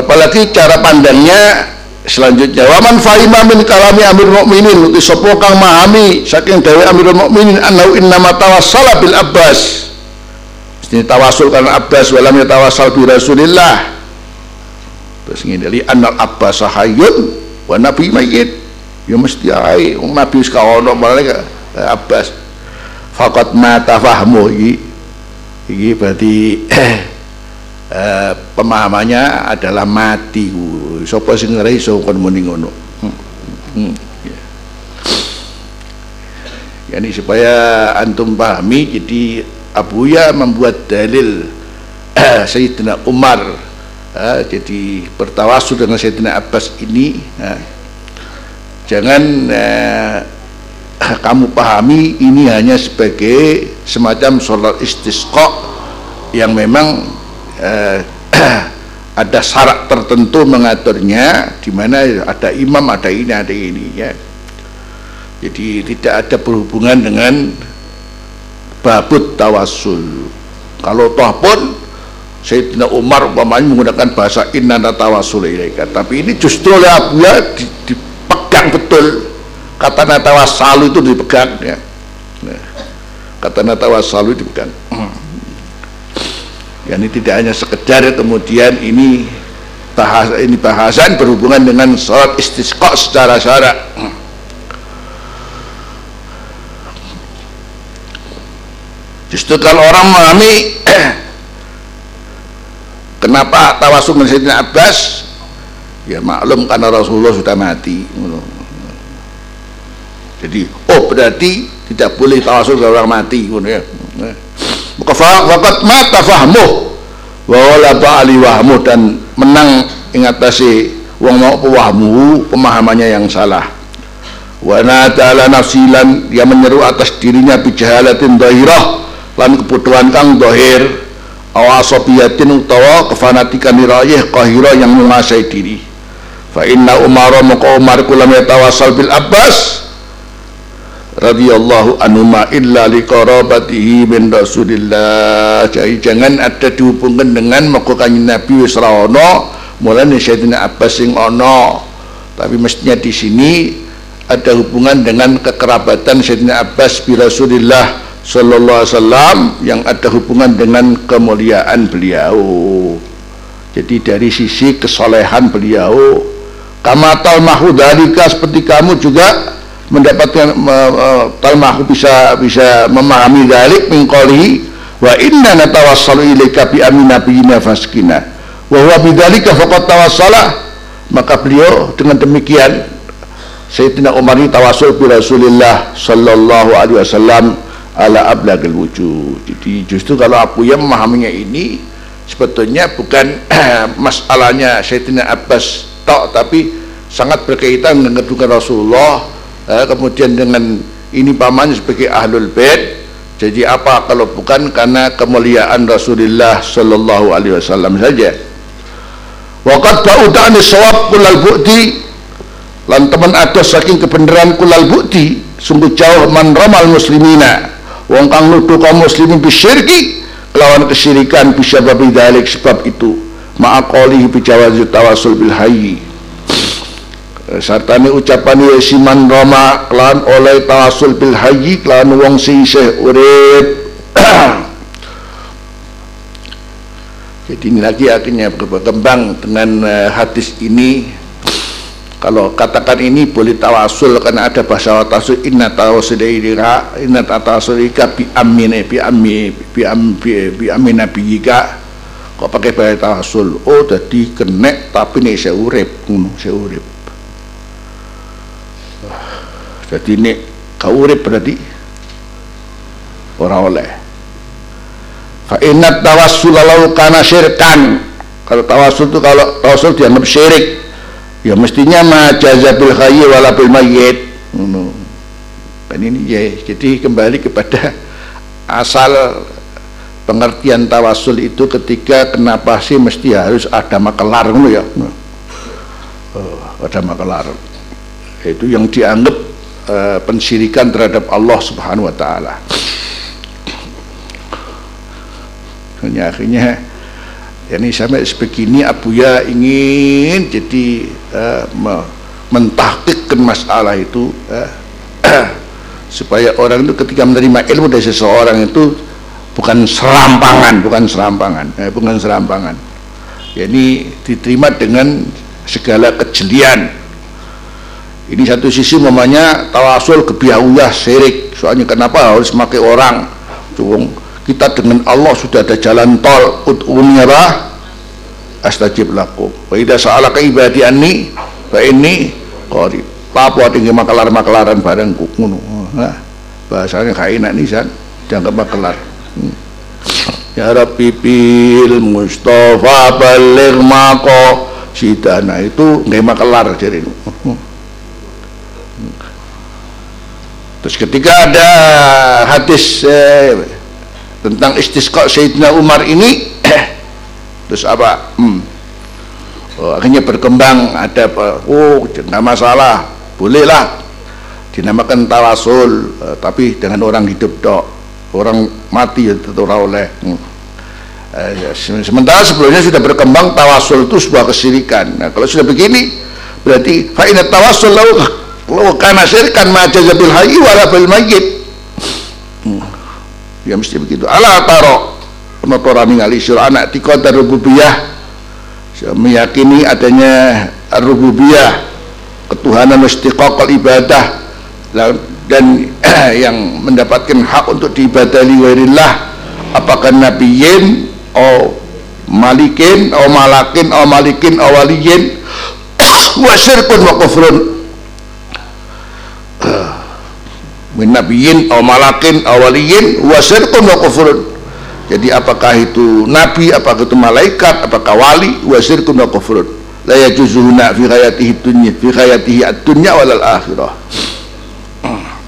Apalagi cara pandangnya selanjutnya. Waman fahima min kalami amir mukminin uti sapa kang mahami saking dawe amirul mukminin annau innama tawassala bil abbas. Ini tawasul karena abbas walam tawassal bi rasulillah. Terus ngene li annal abbas hayyun wa nabi mayyit. Ya mesti ae wong nabi wis kaono malah abbas. Faqat mata fahmu iki. Iki berarti eh, pemahamannya adalah mati sapa sing ora iso kon muni ngono hmm. hmm. Ya. Yani supaya antum pahami jadi Abuya membuat dalil eh, Sayyidina Umar eh, jadi bertawasul dengan Sayyidina Abbas ini eh, jangan eh, kamu pahami ini hanya sebagai semacam sholat istisqa yang memang eh, ada syarat tertentu mengaturnya di mana ada imam ada ini ada ini ya. Jadi tidak ada berhubungan dengan babut tawasul kalau toh pun Sayyidina Umar umpamanya menggunakan bahasa inna tawasul ilaika. Tapi ini justru oleh Abu dipegang betul. Kata natawasalu itu dipegang ya. Nah, kata natawasalu dipegang ini tidak hanya sekedar kemudian ini bahasa ini bahasan berhubungan dengan sholat istisqa secara syarak justru kalau orang memahami kenapa tawasul Sayyidina Abbas? Ya maklum karena Rasulullah sudah mati jadi oh berarti tidak boleh tawasul kalau orang mati ya fakat mata fahmu wa wala ba'ali wahmu dan menang ingatasi wong mau wahmu pemahamannya yang salah. Wa ta'ala nafsilan dia menyeru atas dirinya bijahalatin dahirah lan kebutuhan kang dohir awasobiyatin utawa kefanatikan dirayih kahira yang menguasai diri. Fa inna umar maka umar kulam yatawasal bil abbas radhiyallahu anhu ma illa liqarabatihi min Rasulillah. Jadi jangan ada dihubungkan dengan maka kanjeng Nabi wis ra ono, mulane Sayyidina Abbas sing ono. Tapi mestinya di sini ada hubungan dengan kekerabatan Sayyidina Abbas bi Rasulillah sallallahu alaihi wasallam yang ada hubungan dengan kemuliaan beliau. Jadi dari sisi kesolehan beliau, kamatal mahudalika seperti kamu juga mendapatkan talmahu bisa bisa memahami dalik mingkoli wa inna natawassalu ilaika bi amin nabiyina faskina wa huwa bidzalika faqad tawassala maka beliau dengan demikian Sayyidina Umar ini tawasul bi Rasulillah sallallahu alaihi wasallam ala ablagil wujud. Jadi justru kalau aku yang memahaminya ini sebetulnya bukan masalahnya Sayyidina Abbas tok tapi sangat berkaitan dengan kedudukan Rasulullah eh, kemudian dengan ini paman sebagai ahlul bait jadi apa kalau bukan karena kemuliaan Rasulullah sallallahu alaihi wasallam saja. Waqad ba'uda an sawab kulal bu'ti lan teman ada saking kebenaran kulal bu'ti sungguh jauh man ramal muslimina wong kang nuduh kaum muslimin bisyirki kelawan kesyirikan bisa babi dalik sebab itu. Ma'aqalihi bijawazi tawasul bil hayyi sartane ucapan ya siman roma klan oleh tawasul bil haji klan wong sing isih urip. Jadi ini lagi akhirnya berkembang dengan uh, hadis ini. Kalau katakan ini boleh tawasul karena ada bahasa tawasul inna tawasul ira inna tawasul ika bi amin bi amin bi amin bi amin nabi kok pakai bahasa tawasul? Oh jadi kenek tapi nih saya urip ngono saya urip jadi ini kau urip berarti orang oleh. Fa inna tawassul lalu kana syirkan. Kalau tawassul itu kalau tawassul dianggap syirik ya mestinya ma jazabil hayy wala bil mayyit. Kan ini ya jadi kembali kepada asal pengertian tawasul itu ketika kenapa sih mesti harus ada makelar ya. Oh, ada makelar. Itu yang dianggap uh, pensyirikan terhadap Allah Subhanahu wa taala. Akhirnya, akhirnya ini sampai sebegini Abuya ingin jadi uh, mentahkikkan masalah itu uh, supaya orang itu ketika menerima ilmu dari seseorang itu bukan serampangan, bukan serampangan, eh, bukan serampangan. Ya, ini diterima dengan segala kejelian ini satu sisi mamanya tawasul kebiahuyah syirik. Soalnya kenapa harus pakai orang? Cuma kita dengan Allah sudah ada jalan tol. Ud'uni apa astajib lakum. Wa idza sa'alaka ibadi anni fa inni qarib. Apa tinggi makalar-makalaran barangku? Ngono. Nah bahasanya kayak enak nih san. Jangan makelar hmm. ya Rabbi bil Mustafa balik mako. Sidana itu nggak makelar jadi hmm. Terus ketika ada hadis eh, tentang istisqa Sayyidina Umar ini terus apa? Hmm. oh, akhirnya berkembang ada oh tidak masalah bolehlah. Dinamakan tawasul uh, tapi dengan orang hidup dok orang mati ya tentu oleh. Hmm. uh, sementara sebelumnya sudah berkembang tawasul itu sebuah kesirikan. Nah kalau sudah begini berarti fa'inat tawasul lau, lau kana syirkan ma'jazabil hayyi wala bil mayyit. Hmm. ya mesti begitu. Ala taro. Penutura ningali surah anak tikota rububiyah. Meyakini adanya rububiyah ketuhanan istiqaqal ibadah dan yang mendapatkan hak untuk diibadahi wairillah apakah nabiyin atau malikin atau malakin atau malikin atau waliyin? Wa syirkun wa kufrun min nabiyin atau malakin atau waliyin wa wa jadi apakah itu nabi apakah itu malaikat apakah wali wa syirkun wa kufrun la yajuzuhuna fi hayatihi dunya fi hayatihi ad-dunya wal akhirah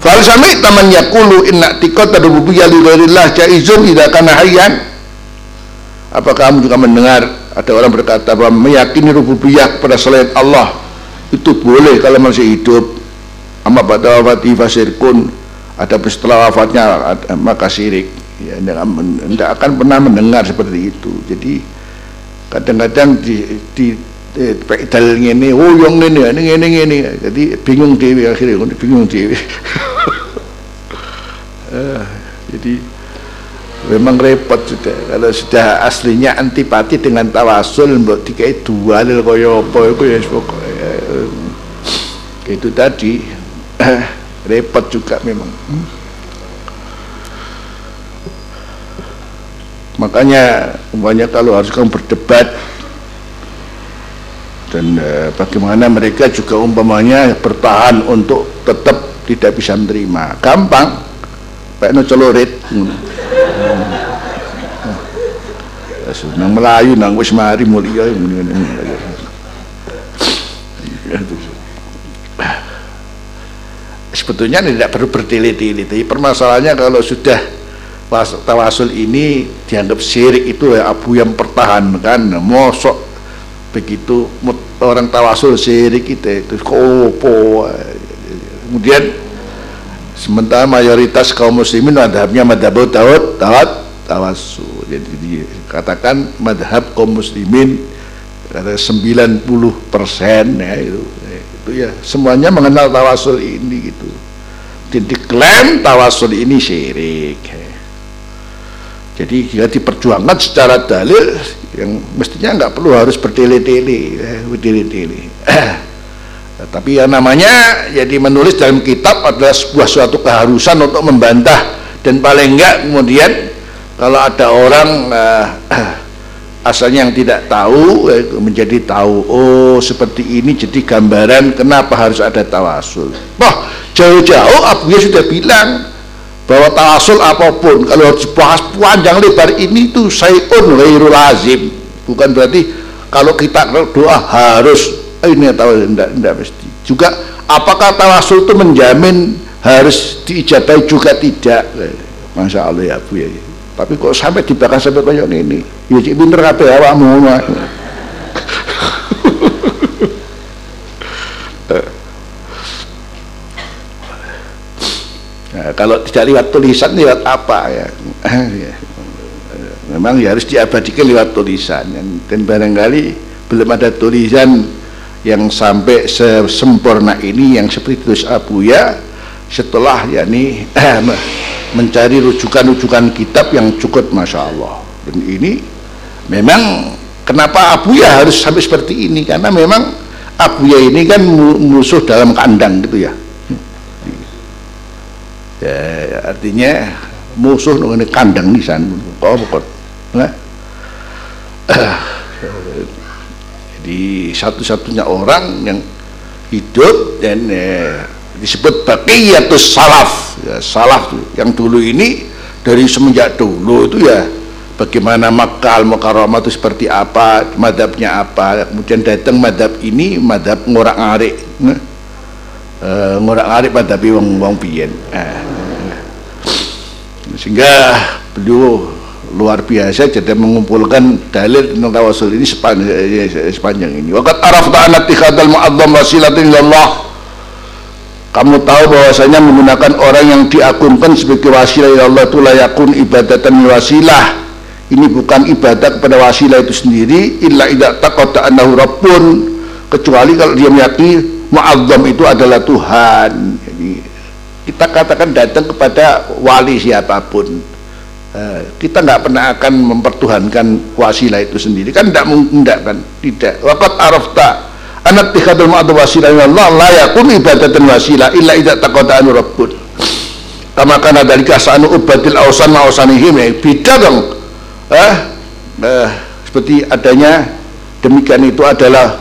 Fal sami taman yakulu inna tikot rububiyyah li ghairillah jaizun idza kana hayyan. Apa kamu juga mendengar ada orang berkata bahwa meyakini rububiyah kepada selain Allah itu boleh kalau masih hidup. Amma pada wafati fasirkun ada setelah wafatnya maka syirik. Ya, tidak akan pernah mendengar seperti itu. Jadi kadang-kadang di, di eh, dalil ngene oh yang ngene ngene ngene. Jadi bingung dewi akhirnya bingung dewi uh, jadi memang repot sudah. Kalau sudah aslinya antipati dengan tawasul mbok dikai dua lil kaya apa iku ya pokoknya itu tadi repot juga memang. Makanya umpamanya kalau harus kamu berdebat dan eh, bagaimana mereka juga umpamanya bertahan untuk tetap tidak bisa menerima. Gampang. Pak no celurit nang Melayu nang wis mari mulia sebetulnya tidak perlu bertele-tele permasalahannya kalau sudah tawasul ini dianggap syirik itu ya abu yang pertahankan. Mosok begitu orang tawasul syirik kita itu kopo kemudian sementara mayoritas kaum muslimin madhabnya madhab tawad tawad tawasul. Jadi dikatakan madhab kaum muslimin ada 90 persen ya itu. Itu ya semuanya mengenal tawasul ini diklaim tawasul ini syirik. Jadi jika diperjuangkan secara dalil yang mestinya nggak perlu harus bertele-tele eh, bertele-tele. Tapi yang namanya jadi menulis dalam kitab adalah sebuah suatu keharusan untuk membantah. Dan paling enggak kemudian kalau ada orang uh, asalnya yang tidak tahu eh, menjadi tahu oh seperti ini jadi gambaran kenapa harus ada tawasul. Wah jauh-jauh Abu ya sudah bilang bahwa tawasul apa pun kalau dibahas panjang lebar ini tuh sayun ghairu lazim bukan berarti kalau kita doa harus eh, ini tahu tidak tidak mesti. Juga apakah tawasul itu menjamin harus diijabai juga tidak? Masya Allah ya Bu ya tapi kok sampai dibakar sampai kayak ini ya cik pinter kabeh awakmu Nah, kalau tidak lewat tulisan lewat apa ya? ya. Memang ya harus diabadikan lewat tulisan dan barangkali belum ada tulisan yang sampai sempurna ini yang seperti tulis Abu ya setelah yakni mencari rujukan-rujukan kitab yang cukup masya Allah dan ini memang kenapa Abu ya harus sampai seperti ini karena memang Abu ya ini kan musuh dalam kandang gitu ya ya, artinya musuh mengenai kandang nisan kok kok nah, jadi satu-satunya orang yang hidup dan eh, disebut baqiyatus salaf ya, salaf yang dulu ini dari semenjak dulu itu ya bagaimana makal mukarramah itu seperti apa madhabnya apa. Kemudian datang madhab ini madhab ngorak ngarik nah, uh, ngorak-ngarik pada sehingga beliau luar biasa jadi mengumpulkan dalil tentang tawasul ini sepanjang, sepanjang ini. Waqat arafta anna tikhadal mu'azzam wasilatin ilallah. Kamu tahu bahwasanya menggunakan orang yang diagungkan sebagai wasilah ya Allah itu layakun ibadatan wasilah. Ini bukan ibadah kepada wasilah itu sendiri illa idza taqata annahu rabbun kecuali kalau dia meyakini mu'azzam itu adalah Tuhan. Kita katakan datang kepada wali siapa pun. Eh, kita nggak pernah akan mempertuhankan wasilah itu sendiri. Kan tidak mungkin kan? Tidak. Waqat arafta anak tikhadul ma'adu wasilah. Allah la yakun ibadatan wasilah illa idza taqada'anu rabbun kama kana dalika sa'anu ubadil awsan ma'usanihim ya beda dong. Eh, eh, seperti adanya demikian itu adalah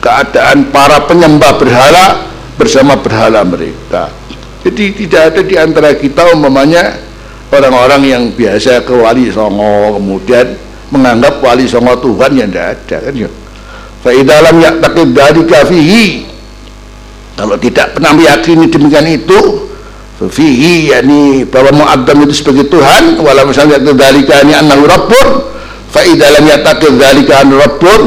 keadaan para penyembah berhala bersama berhala mereka jadi tidak ada di antara kita umpamanya orang-orang yang biasa ke wali songo kemudian menganggap wali songo Tuhan yang tidak ada kan ya. Fa'idalam ya'taqid dari kafihi kalau tidak pernah meyakini demikian itu fihi yakni bahwa mu'addam itu sebagai Tuhan walau misalnya dzalika ini annahu rabbun fa idza lam dzalika an rabbun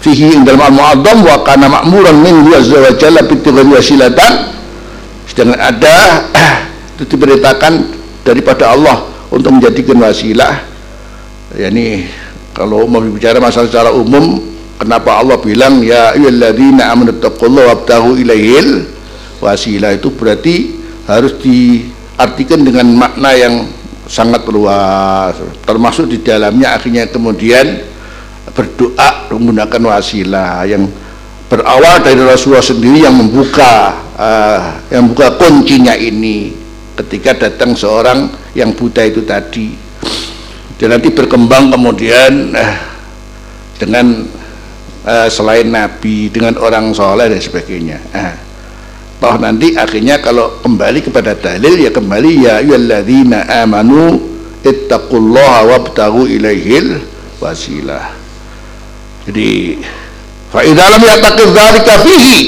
fihi dalam al-mu'addam wa kana ma'muran min azza wa jalla bi wasilatan sedangkan ada itu diberitakan daripada Allah untuk menjadikan wasilah. Yakni kalau mau bicara masalah secara umum kenapa Allah bilang ya ayyuhalladzina amanu taqullaha wabtahu ilaihil? Wasilah itu berarti harus diartikan dengan makna yang sangat luas termasuk di dalamnya akhirnya kemudian berdoa menggunakan wasilah yang berawal dari Rasulullah sendiri yang membuka uh, yang membuka kuncinya ini ketika datang seorang yang buta itu tadi. Dan nanti berkembang kemudian eh, dengan eh, selain nabi dengan orang soleh dan sebagainya. Eh, toh nanti akhirnya kalau kembali kepada dalil ya kembali ya ayyuhalladzina amanu ittaqullaha wabtaghu ilaihil wasilah. Jadi fa idza lam yataqid dzalika fihi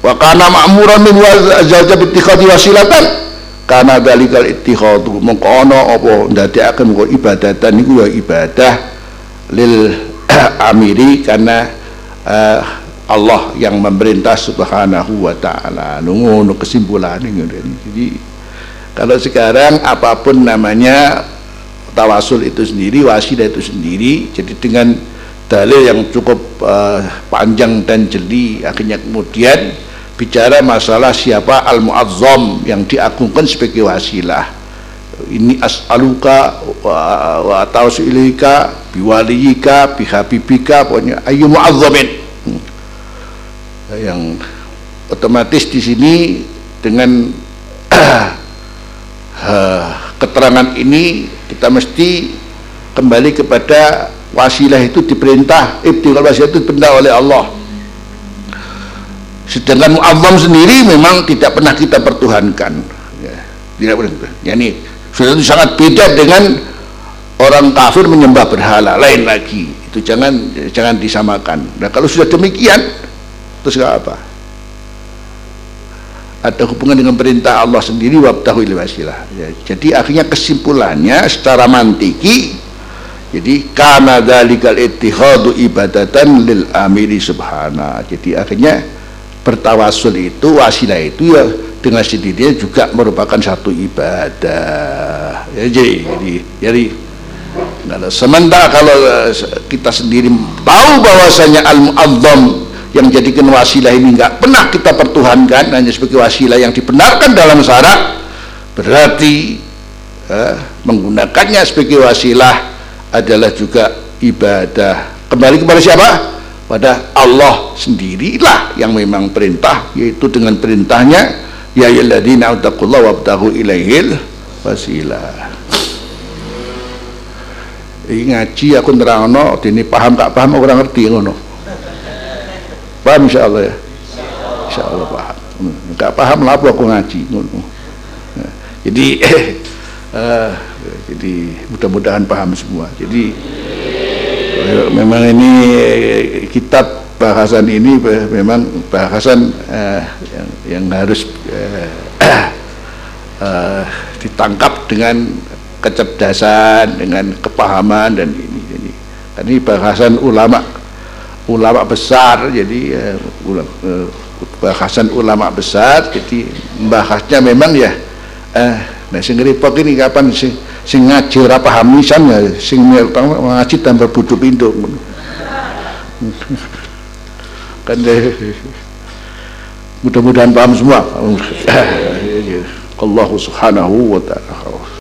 wa kana ma'muran min wajib ittikhadi wasilatan karena dalikal ittikhadu mongko ana apa ndadekaken mongko ibadatan niku ya ibadah lil amiri karena uh, Allah yang memerintah subhanahu wa ta'ala. Ngono kesimpulan jadi kalau sekarang apa pun namanya tawasul itu sendiri wasilah itu sendiri jadi dengan dalil yang cukup uh, panjang dan jeli. Akhirnya kemudian bicara masalah siapa al-muazzam yang diagungkan sebagai wasilah. Ini as'aluka wa, wa tausilika biwaliyika bihabibika pokoknya ayu muazzamin. Yang otomatis di sini dengan keterangan ini kita mesti kembali kepada wasilah itu diperintah ibtiqal wasilah itu diperintah oleh Allah. Sedangkan mu'azzam sendiri memang tidak pernah kita pertuhankan. Ya, tidak pernah ya ini sudah itu sangat beda dengan orang kafir menyembah berhala. Lain lagi. Itu jangan jangan disamakan. Nah kalau sudah demikian terus apa. Ada hubungan dengan perintah Allah sendiri wabtahu wasilah. Ya, jadi akhirnya kesimpulannya secara mantiki jadi karena dalikal ittihadu ibadatan lil amiri subhana. Jadi akhirnya bertawasul itu wasilah itu ya dengan sendirinya juga merupakan satu ibadah. Ya, jadi jadi jadi sementara kalau eh, kita sendiri tahu bahwasanya al muazzam yang jadikan wasilah ini nggak pernah kita pertuhankan hanya sebagai wasilah yang dibenarkan dalam syarat berarti eh, menggunakannya sebagai wasilah adalah juga ibadah. Kembali kepada siapa? Pada Allah sendirilah yang memang perintah yaitu dengan perintahnya ya ayyuhalladzina taqullaha wabtaghu ilaihil wasilah ini ngaji aku nerangno dene paham tak paham orang ngerti ngono. Paham insyaallah ya? Insyaallah paham. Enggak paham lah aku ngaji ngono. Jadi uh, jadi mudah-mudahan paham semua jadi memang ini kitab bahasan ini memang bahasan uh, yang, yang harus uh, uh, ditangkap dengan kecerdasan, dengan kepahaman dan ini. Jadi, ini bahasan ulama ulama besar jadi uh, uh, bahasan ulama besar jadi bahasnya memang ya uh, nah sing repot ini kapan sing sing ngaji ora paham nisan ya sing ngaji tanpa butuh pintu kan mudah-mudahan paham semua. Allah subhanahu wa ta'ala